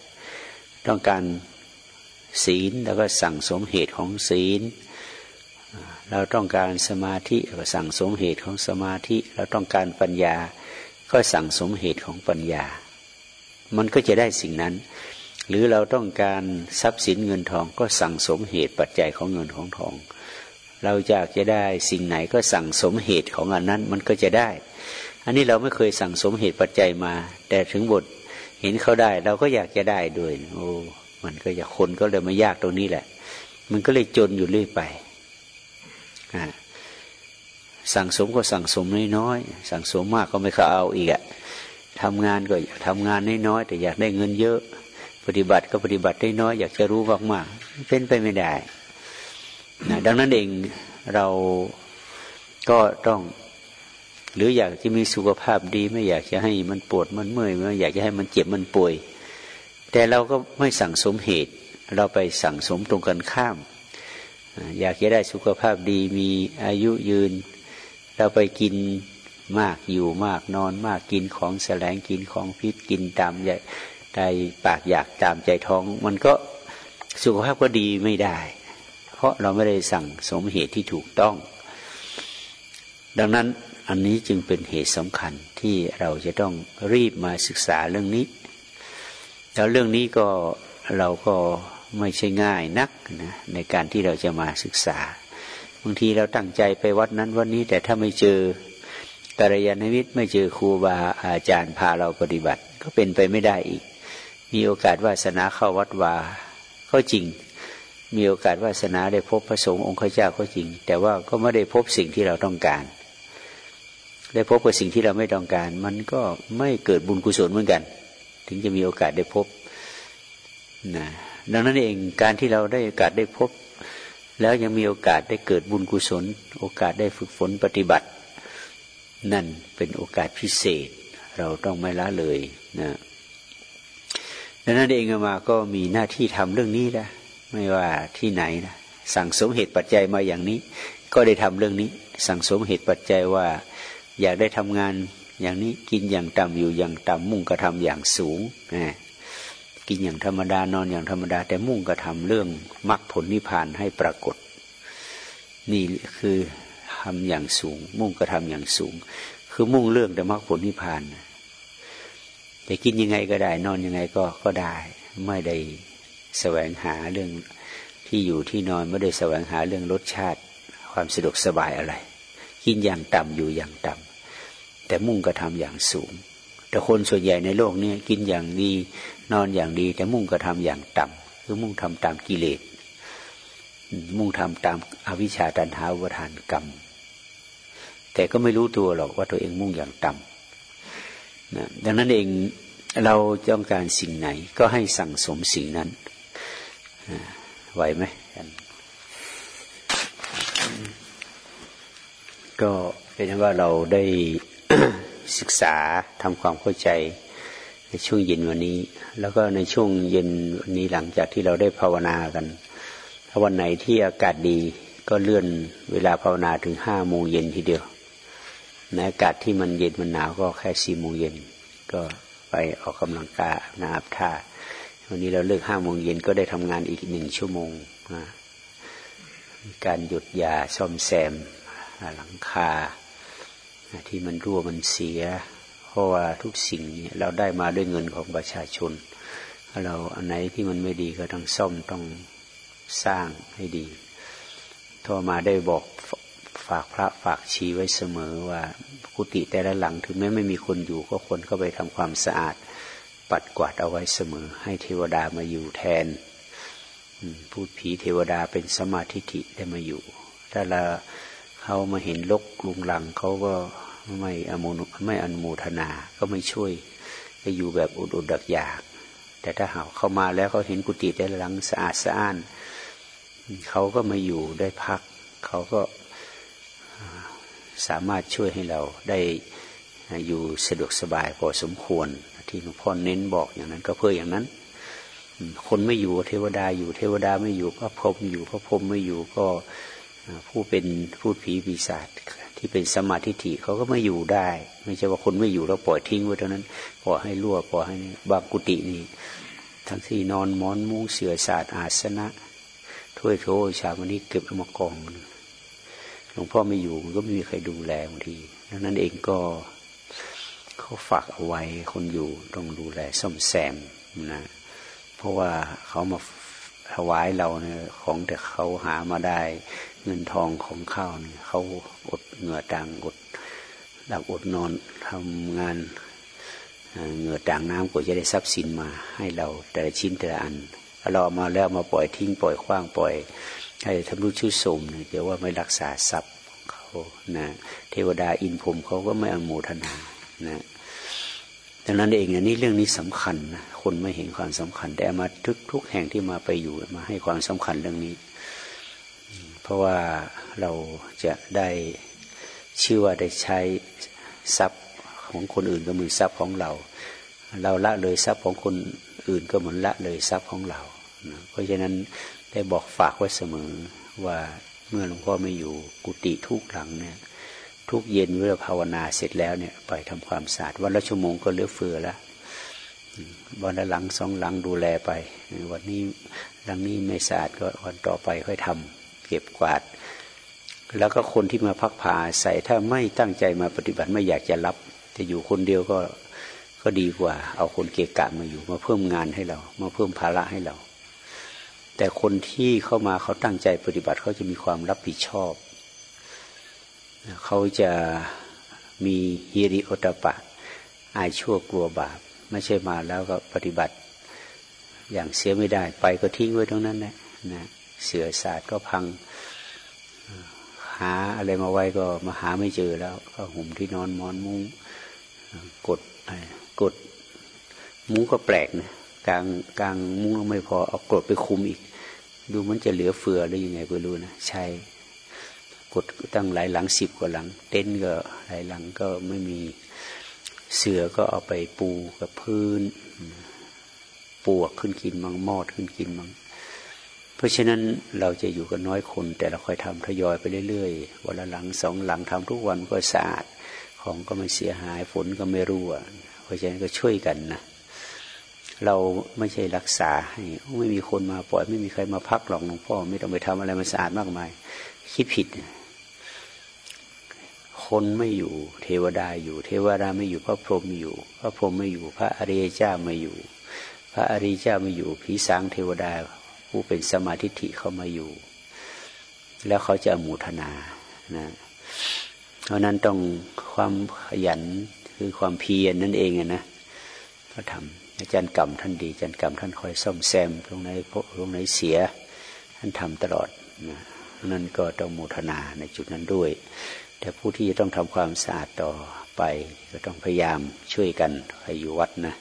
ต้องการศีลแล้วก็สั่งสมเหตุของศีล เราต้องการสมาธิก็สั่งสมเหตุของสมาธิ เราต้องการปัญญา ก็สั่งสมเหตุของปัญญา มันก็จะได้สิ่งนั้น หรือเราต้องการทรัพย์สินเงินทองก็สั่งสมเหตุปัจจัยของเงินของทอง เราอยากจะได้สิ่งไหนก็สั่งสมเหตุของอันนั้นมันก็จะได้ อันนี้เราไม่เคยสั่งสมเหตุปัจจัยมา แต่ถึงบทเห็นเขาได้ เราก็อยากจะได้ด้วย โอ้ มันก็อยากคนก็เลยมายากตรงนี้แหละ มันก็เลยจนอยู่เรื่อยไป สั่งสมก็สั่งสมน้อยๆสั่งสมมากก็ไม่เขาเอาอีกอะทำงานก็อยากทำงานน้อยๆแต่อยากได้เงินเยอะ ปฏิบัติก็ปฏิบัติได้น้อย อยากจะรู้มากๆเป็นไปไม่ได้นะดังนั้นเองเราก็ต้อง หรืออยากจะมีสุขภาพดี ไม่อยากจะให้มันปวดมันเมื่อยไม่อยากจะให้มันเจ็บมันป่วย แต่เราก็ไม่สั่งสมเหตุ เราไปสั่งสมตรงกันข้าม อยากจะได้สุขภาพดีมีอายุยืน เราไปกินมากอยู่มากนอนมากกินของแสลงกินของพิษกินตามใจปากอยากตามใจท้อง มันก็สุขภาพก็ดีไม่ได้ เพราะเราไม่ได้สั่งสมเหตุที่ถูกต้อง ดังนั้นอันนี้จึงเป็นเหตุสำคัญที่เราจะต้องรีบมาศึกษาเรื่องนี้ แล้วเรื่องนี้ก็เราก็ ไม่ใช่ง่ายนักนะในการที่เราจะมาศึกษาบางทีเราตั้งใจไปวัดนั้นวันนี้ แต่ถ้าไม่เจอกัลยาณมิตรไม่เจอครูบาอาจารย์พาเราปฏิบัติ ก็เป็นไปไม่ได้อีก มีโอกาสวาสนาเข้าวัดวาก็จริง มีโอกาสวาสนาได้พบพระสงฆ์องค์ข้าเจ้าก็จริง แต่ว่าก็ไม่ได้พบสิ่งที่เราต้องการ ได้พบกับสิ่งที่เราไม่ต้องการ มันก็ไม่เกิดบุญกุศลเหมือนกัน ถึงจะมีโอกาสได้พบนะ ดังนั้นเองการที่เราได้โอกาสได้พบ แล้วยังมีโอกาสได้เกิดบุญกุศล โอกาสได้ฝึกฝนปฏิบัติ นั่นเป็นโอกาสพิเศษ เราต้องไม่ละเลยนะดังนั้นเองมาก็มีหน้าที่ทำเรื่องนี้นะไม่ว่าที่ไหนนะสั่งสมเหตุปัจจัยมาอย่างนี้ ก็ได้ทำเรื่องนี้ สั่งสมเหตุปัจจัยว่า อยากได้ทำงานอย่างนี้กินอย่างต่ำอยู่อย่างต่ำมุ่งกระทำอย่างสูงนะ กินอย่างธรรมดานอนอย่างธรรมดา แต่มุ่งกระทำเรื่องมรรคผลนิพพานให้ปรากฏ นี่คือทำอย่างสูง มุ่งกระทำอย่างสูง คือมุ่งเรื่องแต่มรรคผลนิพพานแต่กินยังไงก็ได้ นอนยังไงก็ก็ได้ไม่ได้แสวงหาเรื่องที่อยู่ที่นอนไม่ได้แสวงหาเรื่องรสชาติ ความสะดวกสบายอะไร กินอย่างต่ำอยู่อย่างต่ำแต่มุ่งกระทำอย่างสูง แต่คนส่วนใหญ่ในโลกนี้กินอย่างดี นอนอย่างดีแต่มุ่งกระทำอย่างต่ำคือมุ่งทำตามกิเลส มุ่งทำตามอวิชชาตันหาวทานกรรม แต่ก็ไม่รู้ตัวหรอกว่าตัวเองมุ่งอย่างต่ำนะดังนั้นเองเราต้องการสิ่งไหน ก็ให้สั่งสมสิ่งนั้นไหวไหมก็เป็นว่าเราได้ศึกษาทำความเข้าใจในช่วงเย็นวันนี้ แล้วก็ในช่วงเย็นวันนี้หลังจากที่เราได้ภาวนากัน ถ้าวันไหนที่อากาศดีก็เลื่อนเวลาภาวนาถึงห้าโมงเย็นทีเดียวในอากาศที่มันเย็นมันหนาวก็แค่สี่โมงเย็นก็ไปออกกำลังกายนาบท่าวันนี้เราเลิกห้าโมงเย็นก็ได้ทำงานอีกหนึ่งชั่วโมงนะการหยุดยาซ่อมแซมหลังคาที่มันรั่วมันเสีย เพราะว่าทุกสิ่งนี้เราได้มาด้วยเงินของประชาชน เราอันไหนที่มันไม่ดีก็ต้องซ่อมต้องสร้างให้ดีท่อมาได้บอกฝากพระฝากชีไว้เสมอว่ากุฏิแต่ละหลัง ถึงแม้ไม่มีคนอยู่ก็คนเข้าไปทำความสะอาด ปัดกวาดเอาไว้เสมอ ให้เทวดามาอยู่แทนพูดผีเทวดาเป็นสมาธิิได้มาอยู่ ถ้าเราเขามาเห็นลกลุงหลังเขาก็ ไม่อโมไม่อนโมทนา ก็ไม่ช่วยไปอยู่แบบอุดอุดดักอยาก แต่ถ้าหาเข้ามาแล้วเขาเห็นกุฏิได้หลังสะอาดสะอ้านเขาก็มาอยู่ได้พัก เขาก็สามารถช่วยให้เราได้อยู่สะดวกสบายพอสมควร ที่หลวงพ่อเน้นบอกอย่างนั้นก็เพื่ออย่างนั้น คนไม่อยู่เทวดาอยู่เทวดาไม่อยู่พระพรหมอยู่พระพรหมไม่อยู่ก็ผู้เป็นพูดผีปีศาจ ที่เป็นสมาธิิเขาก็ไม่อยู่ได้ ไม่ใช่ว่าคนไม่อยู่แล้วปล่อยทิ้งไว้เท่านั้นปล่อยให้รั่วปล่อยให้บางกุฏินี่ทั้งที่นอนมอนมุ้งเสือศาสตร์อาสนะถ้วยโถชามวันนี้เก็บมากองหลวงพ่อไม่อยู่มันก็ไม่มีใครดูแลบางทีดังนั้นเองก็เขาฝากเอาไว้คนอยู่ต้องดูแลซ่อมแซมนะเพราะว่าเขามา ถวายเราเนี่ยของแต่เขาหามาได้ เงินทองของข้าวเนี่ยเขาอดเหงื่อต่างอดหลับอดนอนทำงานเหงื่อต่างน้ำกว่าจะได้ทรัพย์สินมาให้เราแต่ละชิ้นแต่ละอันเราเอมาแล้วมาปล่อยทิ้งปล่อยคว้างปล่อยให้ทำรู้ชื่อสมเนี่ยเดี๋ยวว่าไม่รักษาทรัพย์เขานะเทวดาอินพรมเขาก็ไม่อนโมทนานะ ดังนั้นเองอันนี้เรื่องนี้สำคัญนะคนไม่เห็นความสำคัญ แต่มาทุกทุกแห่งที่มาไปอยู่มาให้ความสำคัญเรื่องนี้ เพราะว่าเราจะได้ชื่อว่าได้ใช้ทรัพย์ของคนอื่นก็เหมือนทรัพย์ของเรา เราละเลยทรัพย์ของคนอื่นก็เหมือนละเลยทรัพย์ของเราเพราะฉะนั้นได้บอกฝากไว้เสมอว่าเมื่อหลวงพ่อไม่อยู่กุฏิทุกหลังเนี่ย ทุกเย็นเวลาภาวนาเสร็จแล้วเนี่ยไปทำความสะอาดวันละชั่วโมงก็เหลือเฟือแล้ววันละหลังสองหลังดูแลไป วันนี้หลังนี้ไม่สะอาดก็วันต่อไปค่อยทำเก็บกวาด แล้วก็คนที่มาพักผ่าใส่ถ้าไม่ตั้งใจมาปฏิบัติไม่อยากจะรับจะอยู่คนเดียวก็ก็ดีกว่า เอาคนเกะกะมาอยู่มาเพิ่มงานให้เรา มาเพิ่มภาระให้เรา แต่คนที่เข้ามาเขาตั้งใจปฏิบัติเขาจะมีความรับผิดชอบ เขาจะมีฮิริโอตปะ อายชั่วกลัวบาป ไม่ใช่มาแล้วก็ปฏิบัติ อย่างเสียไม่ได้ ไปก็ทิ้งไว้ตรงนั้นนะนะเสือศาสตร์ก็พัง หาอะไรมาไว้ก็มาหาไม่เจอแล้ว ก็ห่มที่นอนมอนมุ้งกดกดมุ้งก็แปลกนะกลางกลางมุ้งไม่พอเอากดไปคุมอีก ดูมันจะเหลือเฟือหรือยังไงก็รู้นะใช่ กดตั้งหลายหลังสิบกว่าหลัง เต็นก็หลายหลังก็ไม่มีเสือก็เอาไปปูกับพื้นปวกขึ้นกินมังมอดขึ้นกินมังเพราะฉะนั้นเราจะอยู่กันน้อยคน แต่เราค่อยทำทยอยไปเรื่อยๆวันละหลังสองหลังทำทุกวันก็สะอาดของก็ไม่เสียหายฝนก็ไม่รั่วเพราะฉะนั้นก็ช่วยกันนะเราไม่ใช่รักษาให้ไม่มีคนมาปล่อยไม่มีใครมาพักหรอกหลวงพ่อ ไม่ต้องไปทำอะไรมาสะอาดมากมาย คิดผิด คนไม่อยู่ เทวดาอยู่ เทวดาไม่อยู่พระพรหมอยู่ พระพรหมไม่อยู่ พระอริยเจ้าไม่อยู่ พระอริยเจ้าไม่อยู่ผีสางเทวดาผู้เป็นสมาธิิเข้ามาอยู่ แล้วเขาจะมูทนานะเพราะนั้นต้องความขยันคือความเพียรนนั่นเองนะก็ทำอาจารย์กรรมท่านดีอาจารย์กรรมท่านคอยซ่อมแซมตรงไหนพตรงไหนเสีย ท่านทำตลอดนะนั่นก็ต้องโมทนาในจุดนั้นด้วย แต่ผู้ที่จะต้องทำความสะอาดต่อไปก็ต้องพยายามช่วยกันใครอยู่วัดนะ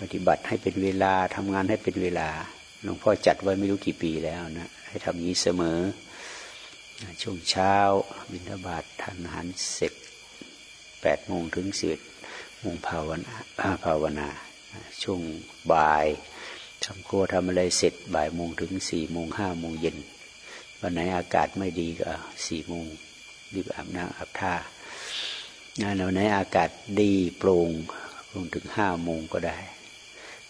ปฏิบัติให้เป็นเวลาทำงานให้เป็นเวลาหลวงพ่อจัดไว้ไม่รู้กี่ปีแล้วนะให้ทำนี้เสมอ ช่วงเช้าบิณฑบาตทานอาหารเสร็จแปดโมงถึงสิบโมงภาวนาภาวนา ช่วงบ่ายทำครัวทำอะไรเสร็จบ่ายโมงถึงสี่โมงห้าโมงเย็นวันไหนอากาศไม่ดีก็สี่โมง รีบอาบน้ำอาบท่างานวันไหนอากาศดีโปร่งลงถึงห้าโมงก็ได้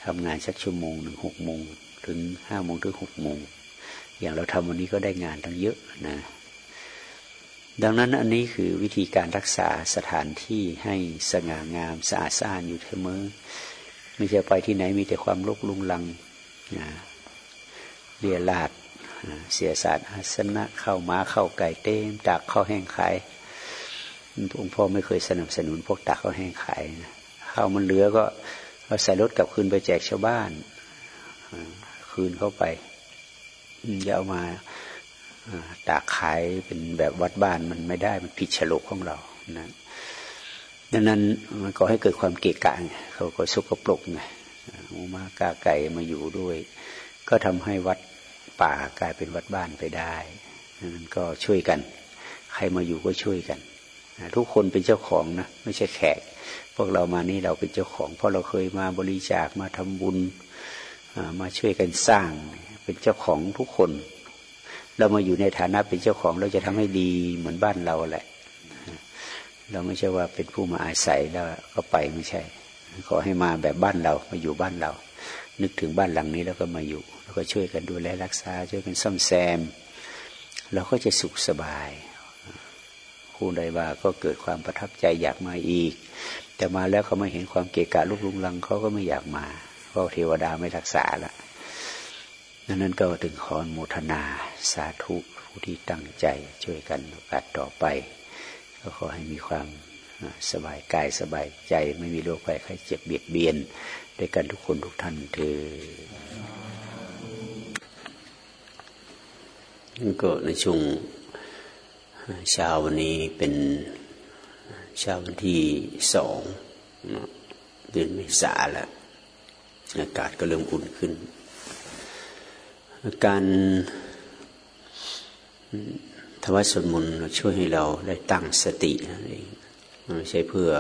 ทำงานสักชั่วโมงหนึ่งหกโมงถึงห้าโมงถึงหกโมงอย่างเราทำวันนี้ก็ได้งานตั้งเยอะนะ ดังนั้นอันนี้คือวิธีการรักษาสถานที่ให้สง่างามสะอาดสะอาดอยู่เสมอไม่ใช่ไปที่ไหนมีแต่ความรกลุงลังนะเรียลาด เสียศาสตร์อาสนะเข้ามาเข้าไก่เต้มตากข้าแห้งขายหลวงพ่อไม่เคยสนับสนุนพวกตากข้าแห้งขายนะข้าวมันเหลือก็เราใส่รถกลับคืนไปแจกชาวบ้านคืนเข้าไปอย่าเอามาตากขายเป็นแบบวัดบ้านมันไม่ได้มันผิดฉลกของเรานะดังนั้นมันก็ให้เกิดความเกะกะเขาก็สกปรกไงมากาไก่มาอยู่ด้วย ก็ทำให้วัด ป่ากลายเป็นวัดบ้านไปได้นั้นก็ช่วยกัน ใครมาอยู่ก็ช่วยกันทุกคนเป็นเจ้าของนะไม่ใช่แขก พวกเรามานี่เราเป็นเจ้าของ เพราะเราเคยมาบริจาคมาทำบุญมาช่วยกันสร้างเป็นเจ้าของทุกคน เรามาอยู่ในฐานะเป็นเจ้าของเราจะทำให้ดีเหมือนบ้านเราแหละ เราไม่ใช่ว่าเป็นผู้มาอาศัยแล้วก็ไปไม่ใช่ ขอให้มาแบบบ้านเรามาอยู่บ้านเรา นึกถึงบ้านหลังนี้แล้วก็มาอยู่ แล้วก็ช่วยกันดูแลรักษา ช่วยกันซ่อมแซม เราก็จะสุขสบายผู้ใดว่าก็เกิดความประทับใจอยากมาอีก แต่มาแล้วเขาไม่เห็นความเกะกะลุกลุงลังเขาก็ไม่อยากมา เพราะเทวดาไม่รักษาละดังนั้นก็ถึงขอโมทนาสาธุผู้ที่ตั้งใจช่วยกันโอกาสต่อไป ก็ขอให้มีความสบายกายสบายใจ ไม่มีโรคภัยไข้เจ็บเบียดเบียน ด้วยกันทุกคนทุกท่านเถอก็ในช่วงเช้าวันนี้เป็นเช้าวันที่สองเดือนเมษาแล้วอากาศก็เริ่มอุ่นขึ้น การทวัดสวดมนต์ช่วยให้เราได้ตั้งสตินั่นเองไม่ใช่เพื่อ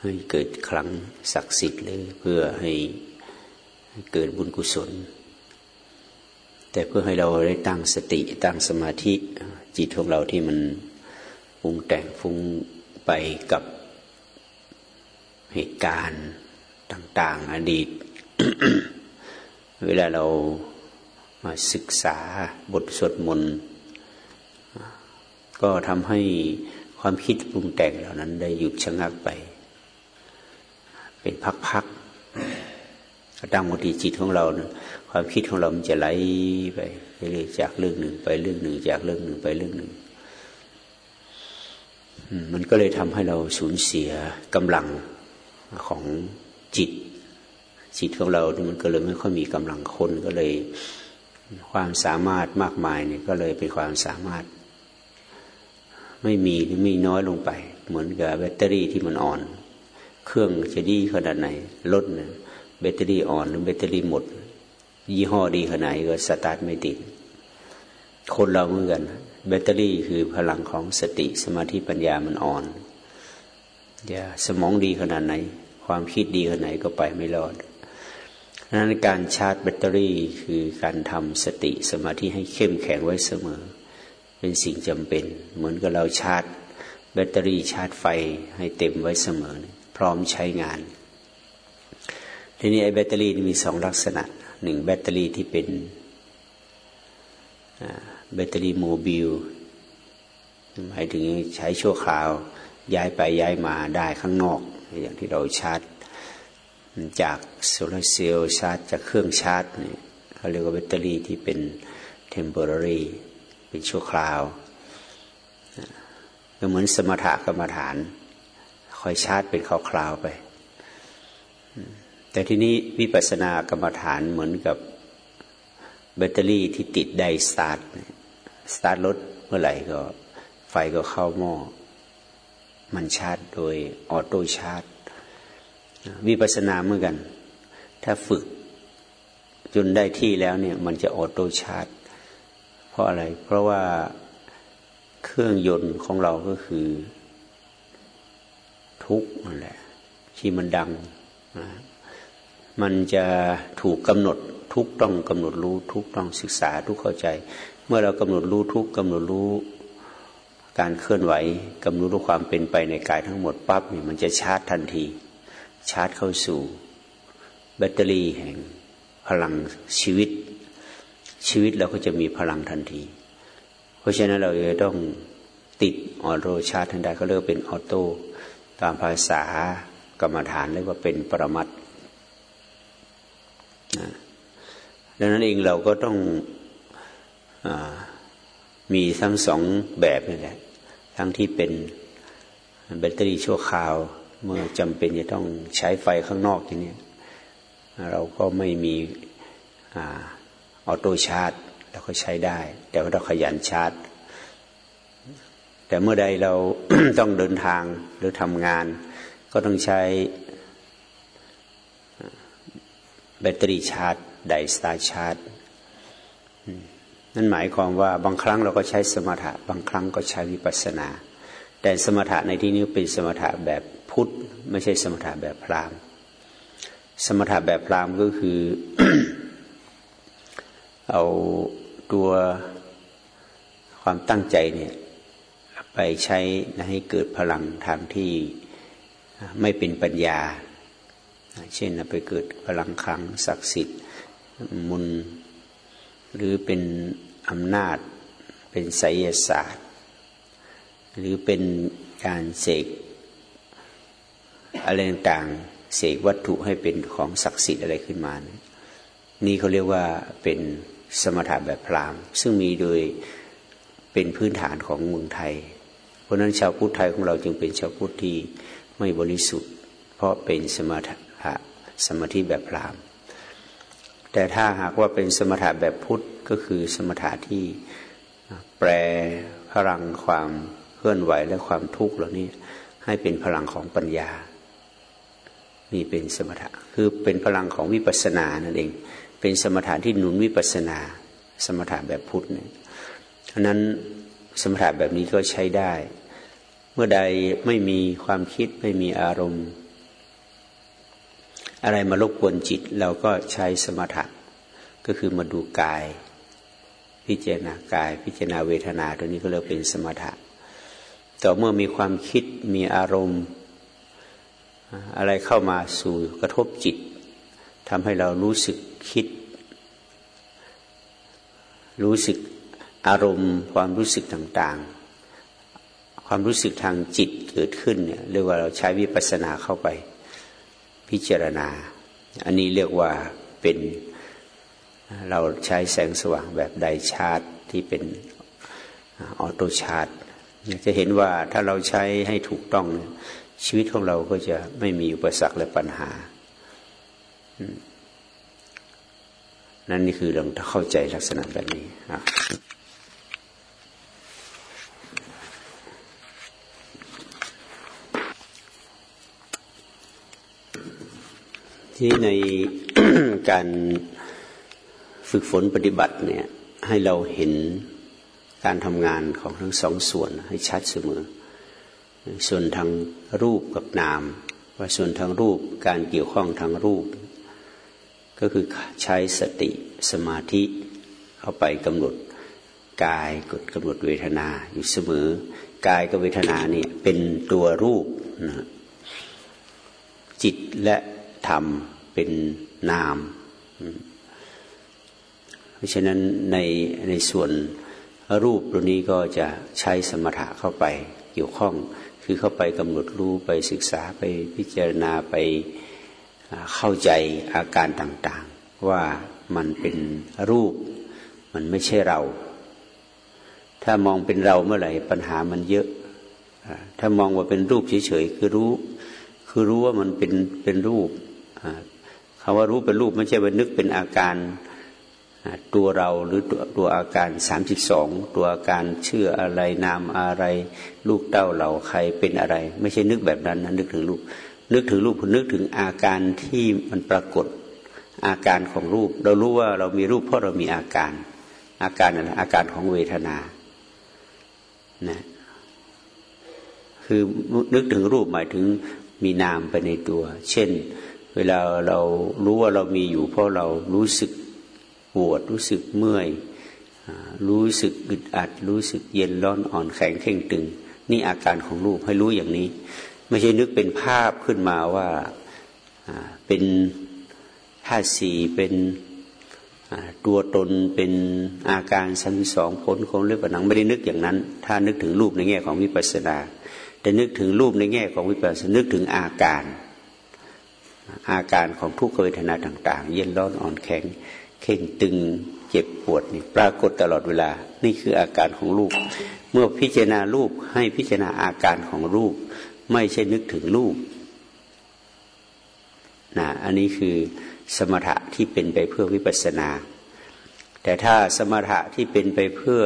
ให้เกิดครั้งศักดิ์สิทธิ์หรือเพื่อให้เกิดบุญกุศล แต่เพื่อให้เราได้ตั้งสติตั้งสมาธิจิตของเราที่มันปรุงแต่งฟุ้งไปกับเหตุการณ์ต่าง ๆ อดีต เวลาเรามาศึกษาบทสวดมนต์ก็ทำให้ความคิดปรุงแต่งเหล่านั้นได้หยุดชะงักไป เป็นพักๆตั้งมติจิตของเรานะความคิดของเรามันจะไหลไปเรื่อยจากเรื่องหนึ่งไปเรื่องหนึ่ง จากเรื่องหนึ่งไปเรื่องหนึ่งมันก็เลยทำให้เราสูญเสียกำลังของจิต จิตของเรามันก็เลยไม่ค่อยมีกำลังคนก็เลยความสามารถมากมายเนี่ยก็เลยเป็นความสามารถ ไม่มีหรือมีน้อยลงไป เหมือนกับแบตเตอรี่ที่มันอ่อน เครื่องจะดีขนาดไหนรถนะแบตเตอรี่อ่อนหรือแบตเตอรี่หมด ยี่ห้อดีขนาดไหนก็สตาร์ทไม่ติด คนเราเหมือนกัน แบตเตอรี่คือพลังของสติสมาธิปัญญามันอ่อนอย่าสมองดีขนาดไหน ความคิดดีขนาดไหนก็ไปไม่รอดนั้นการชาร์จแบตเตอรี่คือการทำสติสมาธิให้เข้มแข็งไว้เสมอ เป็นสิ่งจำเป็น เหมือนกับเราชาร์จ แบตเตอรี่ชาร์จไฟให้เต็มไว้เสมอ พร้อมใช้งาน ทีนี้ไอ้แบตเตอรี่มีสองลักษณะหนึ่งแบตเตอรี่ที่เป็นแบตเตอรี่ mobile หมายถึงใช้ชั่วคราว ย้ายไปย้ายมาได้ข้างนอก อย่างที่เราชาร์จ จากโซลาร์เซลล์ชาร์จจากเครื่องชาร์จนี่เขาเรียกว่าแบตเตอรี่ที่เป็น temporary เป็นชั่วคราวก็เหมือนสมถะกรรมฐาน คอยชาร์จเป็นคราวๆไป แต่ที่นี้วิปัสสนากรรมฐานเหมือนกับแบตเตอรี่ที่ติดไดสตาร์ทสตาร์ทรถเมื่อไหร่ก็ไฟก็เข้าหม้อ มันชาร์จโดย auto chargeวิปัสสนาเหมือนกัน ถ้าฝึกจนได้ที่แล้วเนี่ย มันจะออโต้ชาร์จ เพราะอะไร เพราะว่าเครื่องยนต์ของเราก็คือ ทุกนั่นแหละ ที่มันดัง มันจะถูกกำหนดทุกต้องกำหนดรู้ทุกต้องศึกษาทุกเข้าใจ เมื่อเรากำหนดรู้ทุกกำหนดรู้ การเคลื่อนไหวกำหนดรู้ความเป็นไปในกายทั้งหมดปั๊บนี่มันจะชาร์จทันที ชาร์จเข้าสู่ แบตเตอรี่แห่งพลังชีวิต ชีวิตเราก็จะมีพลังทันที เพราะฉะนั้นเราจะต้องติดออโต้ชาร์จทันใดเขาเรียกเป็นออโต้ ตามภาษากรรมฐานเรียกว่าเป็นปรมัตดังนั้นเองเราก็ต้องอมีทั้งสองแบบนี่แหละ ทั้งที่เป็นแบตเตอรี่ชั่วคราว เมื่อจำเป็นจะต้องใช้ไฟข้างนอกทีนี้เราก็ไม่มีออโต้ชาร์จเราก็ใช้ได้ แต่ว่าเราขยันชาร์จ แต่เมื่อใดเราต้องเดินทางหรือทำงาน ก็ต้องใช้แบตเตอรี่ชาร์จไดสตาร์ชาร์จนั่นหมายความว่าบางครั้งเราก็ใช้สมถะ บางครั้งก็ใช้วิปัสสนา แต่สมถะในที่นี้เป็นสมถะแบบพุทธ ไม่ใช่สมถะแบบพราหมณ์ สมถะแบบพราหมณ์ก็คือ เอาตัวความตั้งใจเนี่ย ไปใช้ให้เกิดพลังทางที่ไม่เป็นปัญญา เช่นไปเกิดพลังขังศักดิ์สิทธิ์มุนหรือเป็นอำนาจ เป็นไสยศาสตร์ หรือเป็นการเสกอะไรต่างเสกวัตถุให้เป็นของศักดิ์สิทธิ์อะไรขึ้นมา นี่เขาเรียกว่าเป็นสมถะแบบพราหมณ์ซึ่งมีโดยเป็นพื้นฐานของเมืองไทย เพราะนั้นชาวพุทธไทยของเราจึงเป็นชาวพุทธที่ไม่บริสุทธิ์ เพราะเป็นสมถะสมาธิแบบพรามแต่ถ้าหากว่าเป็นสมถะแบบพุทธก็คือสมถะที่แปลพลังความเคลื่อนไหวและความทุกข์เหล่านี้ให้เป็นพลังของปัญญานี่เป็นสมถะคือเป็นพลังของวิปัสสนานั่นเอง เป็นสมถะที่หนุนวิปัสสนา สมถะแบบพุทธเนี่ยฉะนั้นสมถะแบบนี้ก็ใช้ได้ มื่อใดไม่มีความคิดไม่มีอารมณ์ อะไรมารบกวนจิตเราก็ใช้สมถะก็คือมาดูกาย พิจารณากาย พิจารณาเวทนาตัวนี้ก็เรียกเป็นสมถะต่อเมื่อมีความคิดมีอารมณ์ อะไรเข้ามาสู่กระทบจิตทำให้เรารู้สึกคิด รู้สึกอารมณ์ความรู้สึกต่างๆ ความรู้สึกทางจิตเกิดขึ้นเนี่ยเรียกว่าเราใช้วิปัสสนาเข้าไปพิจารณา อันนี้เรียกว่าเป็นเราใช้แสงสว่างแบบไดชาร์จที่เป็นออโตชาร์จจะเห็นว่าถ้าเราใช้ให้ถูกต้องชีวิตของเราก็จะไม่มีอุปสรรคและปัญหา นั่นนี่คือเราเข้าใจลักษณะแบบนี้ ที่ในการฝึกฝนปฏิบัติเนี่ยให้เราเห็นการทำงานของทั้งสองส่วนให้ชัดเสมอ ส่วนทางรูปกับนาม ว่าส่วนทางรูปการเกี่ยวข้องทางรูป ก็คือใช้สติสมาธิเข้าไปกำหนดกายกดกำหนดเวทนาอยู่เสมอกายกับเวทนานี่เป็นตัวรูปนะจิตและ ธรรมเป็นนาม เพราะฉะนั้นในในส่วนรูปตัวนี้ก็จะใช้สมถะเข้าไปเกี่ยวข้อง คือเข้าไปกำหนดรู้ไปศึกษาไปพิจารณาไปเข้าใจอาการต่างๆ ว่ามันเป็นรูป มันไม่ใช่เรา ถ้ามองเป็นเราเมื่อไหร่ปัญหามันเยอะ ถ้ามองว่าเป็นรูปเฉยๆคือรู้ คือรู้ว่ามันเป็นเป็นรูป คำว่ารู้เป็นรูปไม่ใช่ว่านึกเป็นอาการตัวเราหรือตัวตัวอาการสามสิบสองตัวอาการเชื่ออะไรนามอะไร ลูกเต้าเราใครเป็นอะไร ไม่ใช่นึกแบบนั้นนะนึกถึงรูป นึกถึงรูปนึกถึงอาการที่มันปรากฏอาการของรูป เรารู้ว่าเรามีรูปเพราะเรามีอาการ อาการอะไรอาการของเวทนานะคือนึกถึงรูปหมายถึงมีนามไปในตัว เช่น เวลาเรารู้ว่าเรามีอยู่ เพราะเรารู้สึกปวด รู้สึกเมื่อย รู้สึกอึดอัด รู้สึกเย็นร้อนอ่อนแข็งเข่งตึง นี่อาการของรูปให้รู้อย่างนี้ ไม่ใช่นึกเป็นภาพขึ้นมาว่าเป็นธาตุสี่เป็นตัวตนเป็นอาการสัมสองผลของเรื่องผนังไม่ได้นึกอย่างนั้น ถ้านึกถึงรูปในแง่ของวิปัสสนาแต่นึกถึงรูปในแง่ของวิปัสสนานึกถึงอาการ อาการของทุกขเวทนาต่าง ๆ เย็นร้อนอ่อนแข็งเข่งตึงเจ็บปวดนี่ปรากฏตลอดเวลา นี่คืออาการของรูป เมื่อพิจารณารูปให้พิจารณาอาการของรูป ไม่ใช่นึกถึงรูปนะอันนี้คือสมถะที่เป็นไปเพื่อวิปัสสนา แต่ถ้าสมถะที่เป็นไปเพื่อ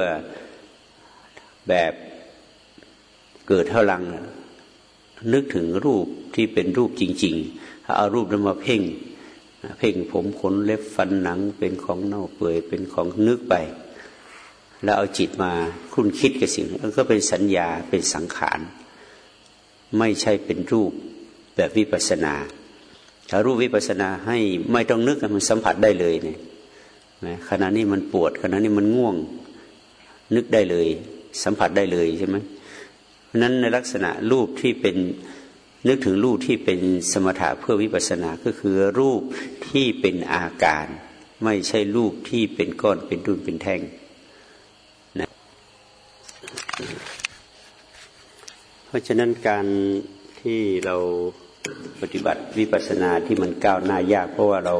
แบบเกิดเท่าลัง นึกถึงรูปที่เป็นรูปจริง ๆ ถ้าเอารูปนั้นมาเพ่งเพ่งผมขนเล็บฟันหนังเป็นของเน่าเปื่อยเป็นของนึกไป แล้วเอาจิตมาคุ้นคิดกับสิ่งนั้นก็เป็นสัญญาเป็นสังขาร ไม่ใช่เป็นรูปแบบวิปัสนาถ้ารู้วิปัสนาให้ไม่ต้องนึกมันสัมผัสได้เลยเนี่ยขณะนี้มันปวดขณะนี้มันง่วงนึกได้เลย สัมผัสได้เลยใช่ไหมเพราะนั้นในลักษณะรูปที่เป็น นึกถึงรูปที่เป็นสมถะเพื่อวิปัสสนาก็คือรูปที่เป็นอาการ ไม่ใช่รูปที่เป็นก้อนเป็นดุนเป็นแท่งนะเพราะฉะนั้นการที่เราปฏิบัติวิปัสสนาที่มันก้าวหน้ายาก เพราะว่าเรา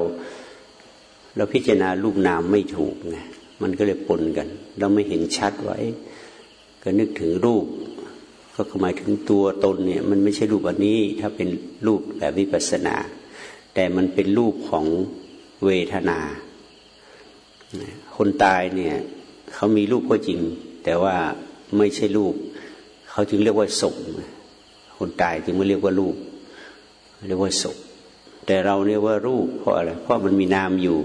เราพิจารณารูปนามไม่ถูกไงมันก็เลยปนกัน เราไม่เห็นชัดไว้ ก็นึกถึงรูป ก็หมายถึงตัวตนเนี่ย มันไม่ใช่รูปอันนี้ ถ้าเป็นรูปแบบวิปัสนา แต่มันเป็นรูปของเวทนา คนตายเนี่ยเขามีรูปก็จริง แต่ว่าไม่ใช่รูปเขาจึงเรียกว่าศพคนตายจึงไม่เรียกว่ารูปเรียกว่าสุขแต่เราเรียกว่ารูปเพราะอะไรเพราะมันมีนามอยู่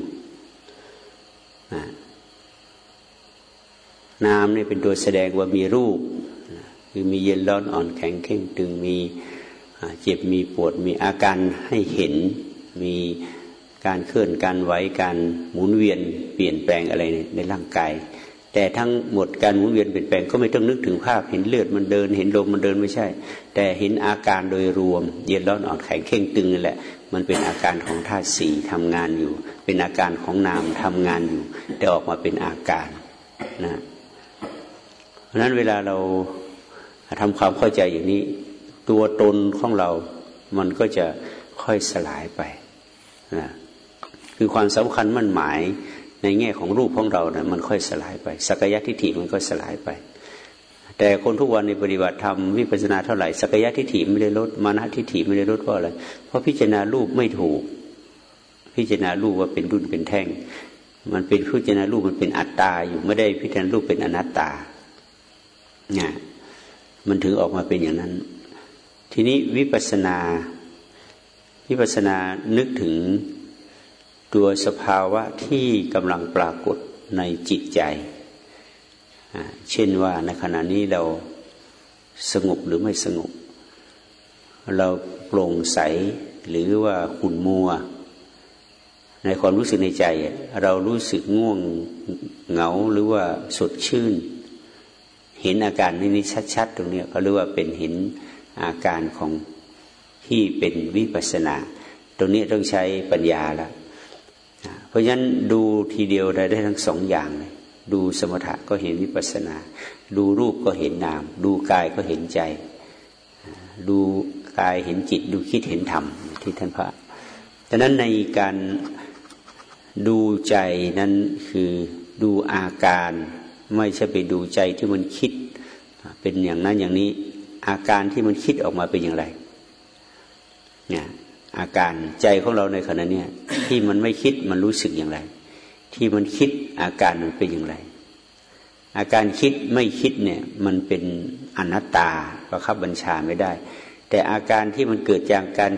นามเนี่ยเป็นตัวแสดงว่ามีรูป คือมีเย็นร้อนอ่อนแข็งเข่งตึงมีเจ็บมีปวดมีอาการให้เห็นมีการเคลื่อนการไหวการหมุนเวียนเปลี่ยนแปลงอะไรในร่างกาย แต่ทั้งหมดการหมุนเวียนเปลี่ยนแปลงก็ไม่ต้องนึกถึงภาพเห็นเลือดมันเดิน เห็นลมมันเดินไม่ใช่ แต่เห็นอาการโดยรวม เย็นร้อนอ่อนแข็งเข่งตึงนี่แหละ มันเป็นอาการของธาตุสี่ทำงานอยู่ เป็นอาการของนามทำงานอยู่ แต่ออกมาเป็นอาการนะเพราะนั้นเวลาเรา ทำความเข้าใจอย่างนี้ ตัวตนของเรา มันก็จะค่อยสลายไปนะคือความสำคัญมั่นหมายในแง่ของรูปของเราเนะี่ยมันค่อยสลายไป สักยะทิฏฐิมันก็สลายไป แต่คนทุกวันในปฏิบัติธรรมวิปัสสนาเท่าไหร่สักยะทิฏฐิไม่ได้ลดมานะทิฏฐิไม่ได้ลดเพราะอะไรเพราะพิจารณารูปไม่ถูก พิจารณารูปว่าเป็นรุ่นเป็นแท่ง มันเป็นพิจารณารูปมันเป็นอัตตาอยู่ไม่ได้พิจารณารูปเป็นอนัตตาเนี่ย มันถึงออกมาเป็นอย่างนั้น ทีนี้วิปัสนา วิปัสนานึกถึงตัวสภาวะที่กำลังปรากฏในจิตใจ เช่นว่าในขณะนี้เราสงบหรือไม่สงบ เราโปร่งใสหรือว่าขุ่นมัว ในความรู้สึกในใจ เรารู้สึกง่วงเหงาหรือว่าสดชื่น ห็นอาการนี้ชัด ๆ ตรงนี้เขาเรียกว่าเป็นเห็นอาการของที่เป็นวิปัสนา ตรงนี้ต้องใช้ปัญญาแล้วเพราะฉะนั้นดูทีเดียวได้ได้ทั้งสองอย่างเลยดูสมถะก็เห็นวิปัสนา ดูรูปก็เห็นนาม ดูกายก็เห็นใจ ดูกายเห็นจิต ดูคิดเห็นธรรมที่ท่านพระดังนั้นในการดูใจนั้นคือดูอาการ ไม่ใช่ไปดูใจที่มันคิด เป็นอย่างนั้นอย่างนี้ อาการที่มันคิดออกมาเป็นอย่างไร เนี่ยอาการใจของเราในขณะนี้ที่มันไม่คิดมันรู้สึกอย่างไร ที่มันคิดอาการมันเป็นอย่างไร อาการคิดไม่คิดเนี่ยมันเป็นอนัตตาประคับบัญชาไม่ได้ แต่อาการที่มันเกิดจากการ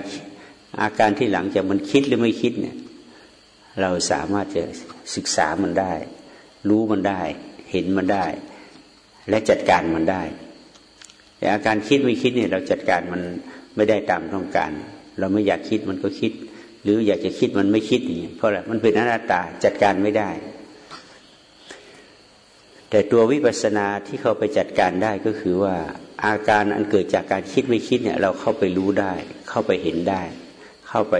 อาการที่หลังจากมันคิดหรือไม่คิดเนี่ย เราสามารถจะศึกษามันได้ รู้มันได้ เห็นมันได้ และจัดการมันได้แต่อาการคิดไม่คิดเนี่ยเราจัดการมันไม่ได้ตามต้องการ เราไม่อยากคิดมันก็คิด หรืออยากจะคิดมันไม่คิดอย่างนี้เพราะอะไรมันเป็นอนัตตาจัดการไม่ได้ แต่ตัววิปัสสนาที่เขาไปจัดการได้ก็คือว่าอาการอันเกิดจากการคิดไม่คิดเนี่ย เราเข้าไปรู้ได้ เข้าไปเห็นได้ เข้าไป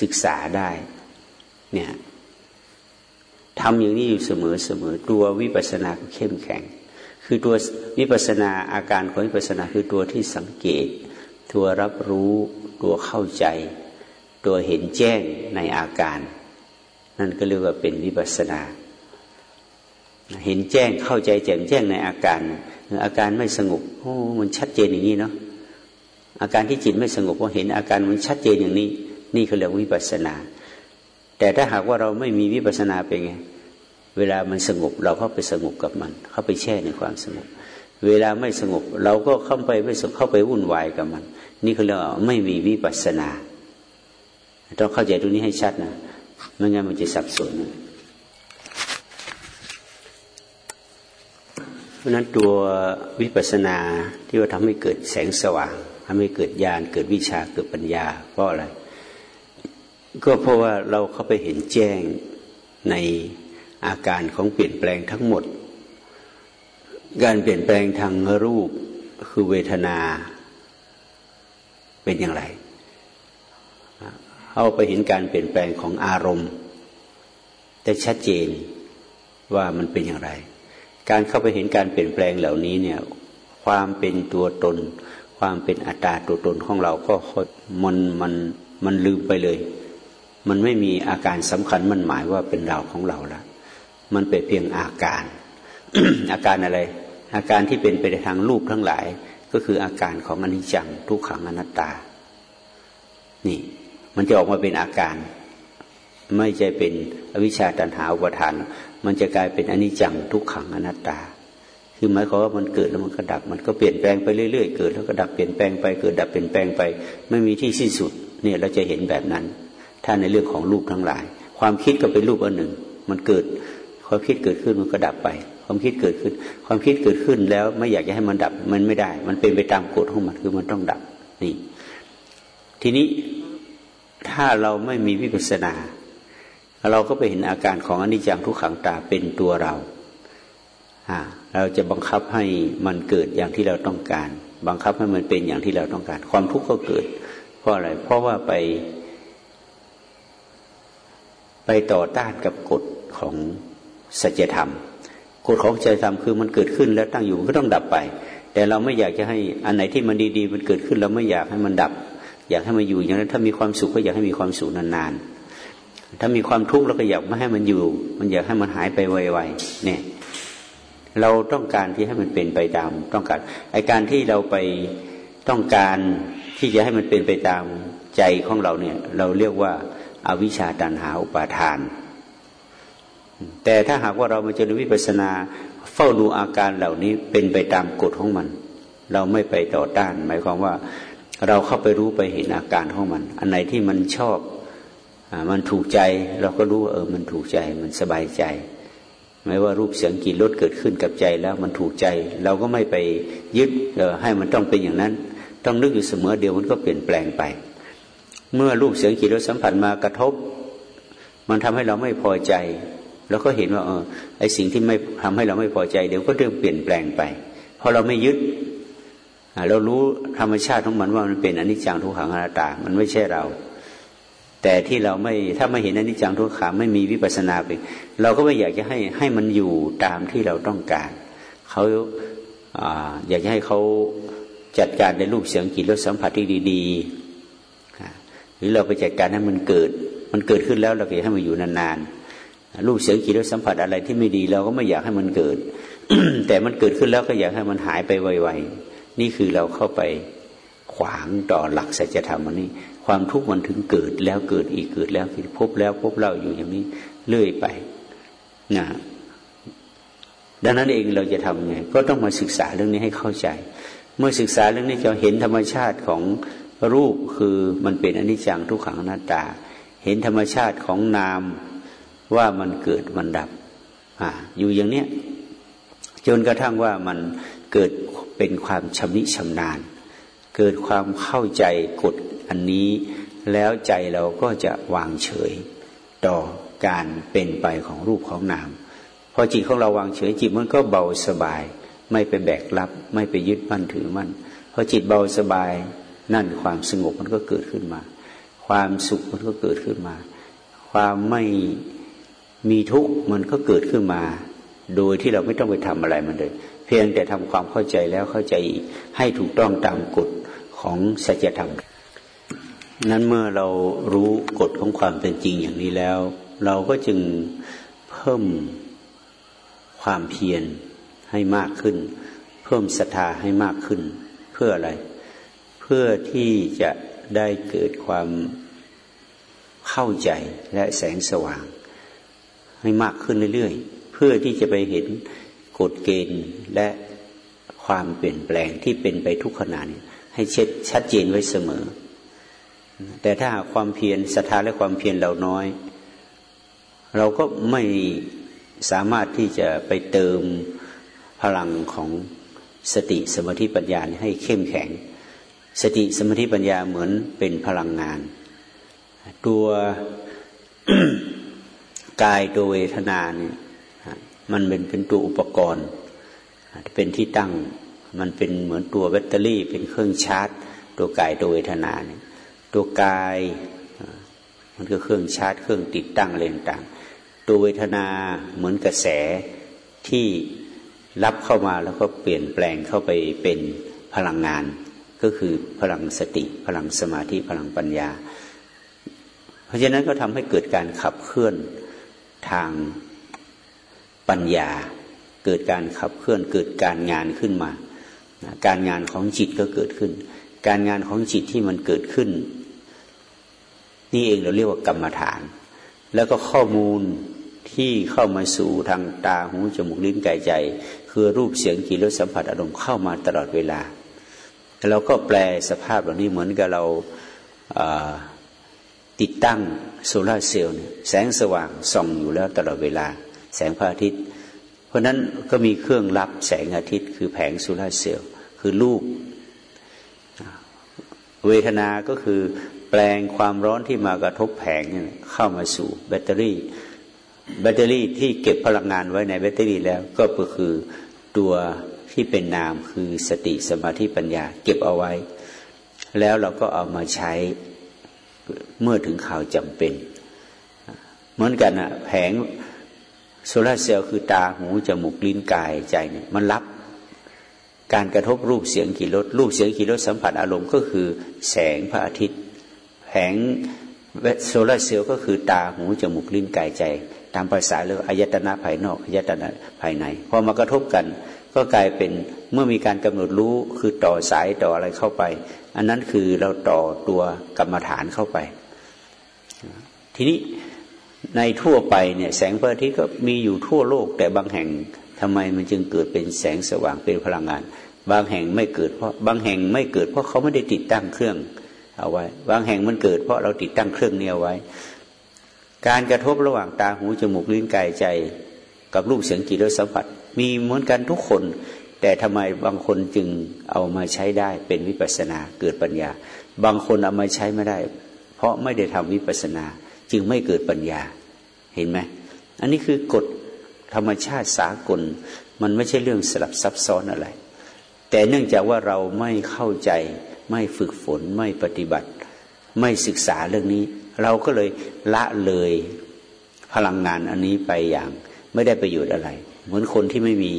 ศึกษาได้ เนี่ย ทำอย่างนี้อยู่เสมอเสมอตัววิปัสสนาเข้มแข็ง คือตัววิปัสสนาอาการของวิปัสสนาคือตัวที่สังเกต ตัวรับรู้ ตัวเข้าใจ ตัวเห็นแจ้งในอาการ นั่นก็เรียกว่าเป็นวิปัสนา เห็นแจ้งเข้าใจแจ่มแจ้งในอาการ อาการไม่สงบโอ้มันชัดเจนอย่างนี้เนาะอาการที่จิตไม่สงบพอเห็นอาการมันชัดเจนอย่างนี้ นี่คือเรียกวิปัสนา แต่ถ้าหากว่าเราไม่มีวิปัสนาเป็นไง เวลามันสงบ เราเข้าไปสงบกับมัน เข้าไปแช่ในความสงบ เวลาไม่สงบ เราก็เข้าไปไม่สงบเข้าไปวุ่นวายกับมัน นี่เขาเรียกว่าไม่มีวิปัสนาต้องเข้าใจตรงนี้ให้ชัดนะไม่งั้นมันจะสับสนเพราะนั้นตัววิปัสนาที่ว่าทำให้เกิดแสงสว่างทำให้เกิดญาณเกิดวิชาเกิดปัญญาเพราะอะไร ก็เพราะว่าเราเข้าไปเห็นแจ้งในอาการของเปลี่ยนแปลงทั้งหมด การเปลี่ยนแปลงทางรูปคือเวทนาเป็นอย่างไรเอาไปเห็นการเปลี่ยนแปลงของอารมณ์ได้ชัดเจนว่ามันเป็นอย่างไร การเข้าไปเห็นการเปลี่ยนแปลงเหล่านี้เนี่ย ความเป็นตัวตน ความเป็นอัตตาตัวตนของเราก็มันมันมันลืมไปเลย มันไม่มีอาการสำคัญมันหมายว่าเป็นเราของเราแล้วมันเป็นเพียงอาการ อาการอะไร อาการที่เป็นไปในทางรูปทั้งหลาย ก็คืออาการของอนิจจังทุกขังอนัตตา นี่ มันจะออกมาเป็นอาการ ไม่ใช่เป็นอวิชชาตันหาอุปทาน มันจะกลายเป็นอนิจจังทุกขังอนัตตา คือหมายความว่ามันเกิดแล้วมันก็ดับ มันก็เปลี่ยนแปลงไปเรื่อยๆ เกิดแล้วก็ดับเปลี่ยนแปลงไป เกิดดับเปลี่ยนแปลงไป ไม่มีที่สิ้นสุด เนี่ยเราจะเห็นแบบนั้น ถ้าในเรื่องของรูปทั้งหลาย ความคิดก็เป็นรูปอันหนึ่ง มันเกิดความคิดเกิดขึ้นมันก็ดับไป ความคิดเกิดขึ้น ความคิดเกิดขึ้นแล้วไม่อยากจะให้มันดับมันไม่ได้ มันเป็นไปตามกฎของมันคือมันต้องดับนี่ ทีนี้ถ้าเราไม่มีวิปัสสนา เราก็ไปเห็นอาการของอนิจจังทุกขังตาเป็นตัวเราเราจะบังคับให้มันเกิดอย่างที่เราต้องการ บังคับให้มันเป็นอย่างที่เราต้องการ ความทุกข์ก็เกิด เพราะอะไร เพราะว่าไป ไปต่อต้านกับกฎของสัจธรรมกฎของใจธรรมคือมันเกิดขึ้นแล้วตั้งอยู่ก็ต้องดับไป แต่เราไม่อยากจะให้อันไหนที่มันดีๆ มันเกิดขึ้นเราไม่อยากให้มันดับ อยากให้มันอยู่อย่างนั้นถ้ามีความสุขก็อยากให้มีความสุขนานๆถ้ามีความทุกข์เราก็อยากไม่ให้มันอยู่ มันอยากให้มันหายไปไวๆเนี่ยเราต้องการที่ให้มันเป็นไปตาม ต้องการไอการที่เราไปต้องการที่จะให้มันเป็นไปตามใจของเราเนี่ย เราเรียกว่า อวิชชาตันหาอุปาทาน แต่ถ้าหากว่าเรามาเจริญวิปัสนา เฝ้าดูอาการเหล่านี้เป็นไปตามกฎของมัน เราไม่ไปต่อต้าน หมายความว่าเราเข้าไปรู้ไปเห็นอาการของมัน อันไหนที่มันชอบอมันถูกใจเราก็รู้ว่าเออมันถูกใจมันสบายใจไม่ว่ารูปเสียงกลิ่นรสเกิดขึ้นกับใจแล้วมันถูกใจ เราก็ไม่ไปยึดให้มันต้องเป็นอย่างนั้น ต้องนึกอยู่เสมอเดียวมันก็เปลี่ยนแปลงไป เมื่อรูปเสียงกลิ่นรสสัมผัสมากระทบ มันทำให้เราไม่พอใจเราก็เห็นว่าเออไอสิ่งที่ไม่ทำให้เราไม่พอใจเดี๋ยวก็เริ่มเปลี่ยนแปลงไปพอเราไม่ยึดเรารู้ธรรมชาติของมันว่ามันเป็นอนิจจังทุกขังอนัตตา มันไม่ใช่เรา แต่ที่เราไม่ถ้าไม่เห็นอนิจจังทุกขังไม่มีวิปัสสนาไปเราก็ไม่อยากจะให้ให้มันอยู่ตามที่เราต้องการเขาอยากจะให้เขาจัดการในรูปเสียงกลิ่นรสสัมผัสที่ดี ๆ หรือเราไปจัดการให้มันเกิด มันเกิดขึ้นแล้วเราอยากให้มันอยู่นานๆรูปเสียงกลิ่นรสสัมผัสอะไรที่ไม่ดีเราก็ไม่อยากให้มันเกิด แต่มันเกิดขึ้นแล้วก็อยากให้มันหายไปไวๆนี่คือเราเข้าไปขวางต่อหลักสัจธรรมอันนี้ ความทุกข์มันถึงเกิดแล้วเกิดอีกเกิดแล้วพบแล้วพบเล่าอยู่อย่างนี้เรื่อยไปนะดังนั้นเองเราจะทำไงก็ต้องมาศึกษาเรื่องนี้ให้เข้าใจ เมื่อศึกษาเรื่องนี้จะเห็นธรรมชาติของ รูปคือมันเป็นอนิจจังทุกขังอนัตตา เห็นธรรมชาติของนามว่ามันเกิดมันดับอ่าอยู่อย่างเนี้ยจนกระทั่งว่ามันเกิดเป็นความชำนิชำนาญ เกิดความเข้าใจกฎอันนี้ แล้วใจเราก็จะวางเฉย ต่อการเป็นไปของรูปของนาม พอจิตของเราวางเฉยจิตมันก็เบาสบาย ไม่ไปแบกรับ ไม่ไปยึดมั่นถือมั่นพอจิตเบาสบาย นั่นความสงบมันก็เกิดขึ้นมา ความสุขมันก็เกิดขึ้นมา ความไม่มีทุกข์มันก็เกิดขึ้นมา โดยที่เราไม่ต้องไปทำอะไรมันเลย เพียงแต่ทำความเข้าใจแล้วเข้าใจให้ถูกต้องตามกฎของสัจธรรม นั้นเมื่อเรารู้กฎของความเป็นจริงอย่างนี้แล้ว เราก็จึงเพิ่มความเพียรให้มากขึ้น เพิ่มศรัทธาให้มากขึ้น เพื่ออะไร พื่อที่จะได้เกิดความเข้าใจและแสงสว่าง ให้มากขึ้นเรื่อยๆ เพื่อที่จะไปเห็นกฎเกณฑ์และความเปลี่ยนแปลงที่เป็นไปทุกขณะนี้ให้เช็ดชัดเจนไว้เสมอ แต่ถ้าความเพียรศรัทธาและความเพียรเราน้อย เราก็ไม่สามารถที่จะไปเติมพลังของสติสมาธิปัญญาให้เข้มแข็ง สติสมาธิปัญญาเหมือนเป็นพลังงาน ตัวกายตัวเวทนาเนี่ยมันเป็นเป็นตัวอุปกรณ์ เป็นที่ตั้งมันเป็นเหมือนตัวแบตเตอรี่ เป็นเครื่องชาร์จ ตัวกายตัวเวทนาเนี่ยตัวกายมันก็เครื่องชาร์จ เครื่องติดตั้งอะไรต่างตัวเวทนาเหมือนกระแสที่รับเข้ามาแล้วก็เปลี่ยนแปลงเข้าไปเป็นพลังงาน ก็คือพลังสติ พลังสมาธิพลังปัญญา เพราะฉะนั้นก็ทำให้เกิดการขับเคลื่อนทางปัญญา เกิดการขับเคลื่อน เกิดการงานขึ้นมา การงานของจิตก็เกิดขึ้น การงานของจิตที่มันเกิดขึ้น นี่เองเราเรียกว่ากรรมฐาน แล้วก็ข้อมูลที่เข้ามาสู่ทางตาหูจมูกลิ้นกายใจ คือรูปเสียงกลิ่นรสสัมผัสอารมณ์เข้ามาตลอดเวลา เราก็แปลงสภาพเหล่านี้เหมือนกับเราติดตั้งโซลาร์เซลล์แสงสว่างส่องอยู่แล้วตลอดเวลา แสงพระอาทิตย์ เพราะนั้นก็มีเครื่องรับแสงอาทิตย์ คือแผงโซลาร์เซลล์คือรูป เวทนา ก็คือแปลงความร้อนที่มากระทบแผงเข้ามาสู่แบตเตอรี่ แบตเตอรี่ที่เก็บพลังงานไว้ในแบตเตอรี่แล้วก็คือตัว ที่เป็นนามคือสติสมาธิปัญญา เก็บเอาไว้ แล้วเราก็เอามาใช้เมื่อถึงข่าวจำเป็น เหมือนกันอะแผงโซลาเซลล์คือตาหูจมูกลิ้นกายใจเนี่ยมันรับการกระทบรูปเสียงกี่รสรูปเสียงกี่รสสัมผัสอารมณ์ก็คือแสงพระอาทิตย์แผงโซลาเซลล์ก็คือตาหูจมูกลิ้นกายใจ ตามภาษาเรียกอายตนะภายนอกอายตนะภายในพอมากระทบกัน ก็กลายเป็นเมื่อมีการกำหนดรู้คือต่อสายต่ออะไรเข้าไป อันนั้นคือเราต่อตัวกรรมฐานเข้าไป ทีนี้ในทั่วไปเนี่ยแสงพระอาทิตย์ก็มีอยู่ทั่วโลก แต่บางแห่งทำไมมันจึงเกิดเป็นแสงสว่างเป็นพลังงาน บางแห่งไม่เกิดเพราะบางแห่งไม่เกิดเพราะเขาไม่ได้ติดตั้งเครื่องเอาไว้ บางแห่งมันเกิดเพราะเราติดตั้งเครื่องนี้เอาไว้ การกระทบระหว่างตาหูจมูกลิ้นกายใจ กับรูปเสียงกลิ่นรสสัมผัส มีเหมือนกันทุกคน แต่ทำไมบางคนจึงเอามาใช้ได้เป็นวิปัสนาเกิดปัญญา บางคนเอามาใช้ไม่ได้ เพราะไม่ได้ทำวิปัสนา จึงไม่เกิดปัญญาเห็นไหมอันนี้คือกฎธรรมชาติสากล มันไม่ใช่เรื่องสลับซับซ้อนอะไร แต่เนื่องจากว่าเราไม่เข้าใจ ไม่ฝึกฝนไม่ปฏิบัติ ไม่ศึกษาเรื่องนี้ เราก็เลยละเลยพลังงานอันนี้ไปอย่างไม่ได้ประโยชน์อะไร เหมือนคนที่ไม่มี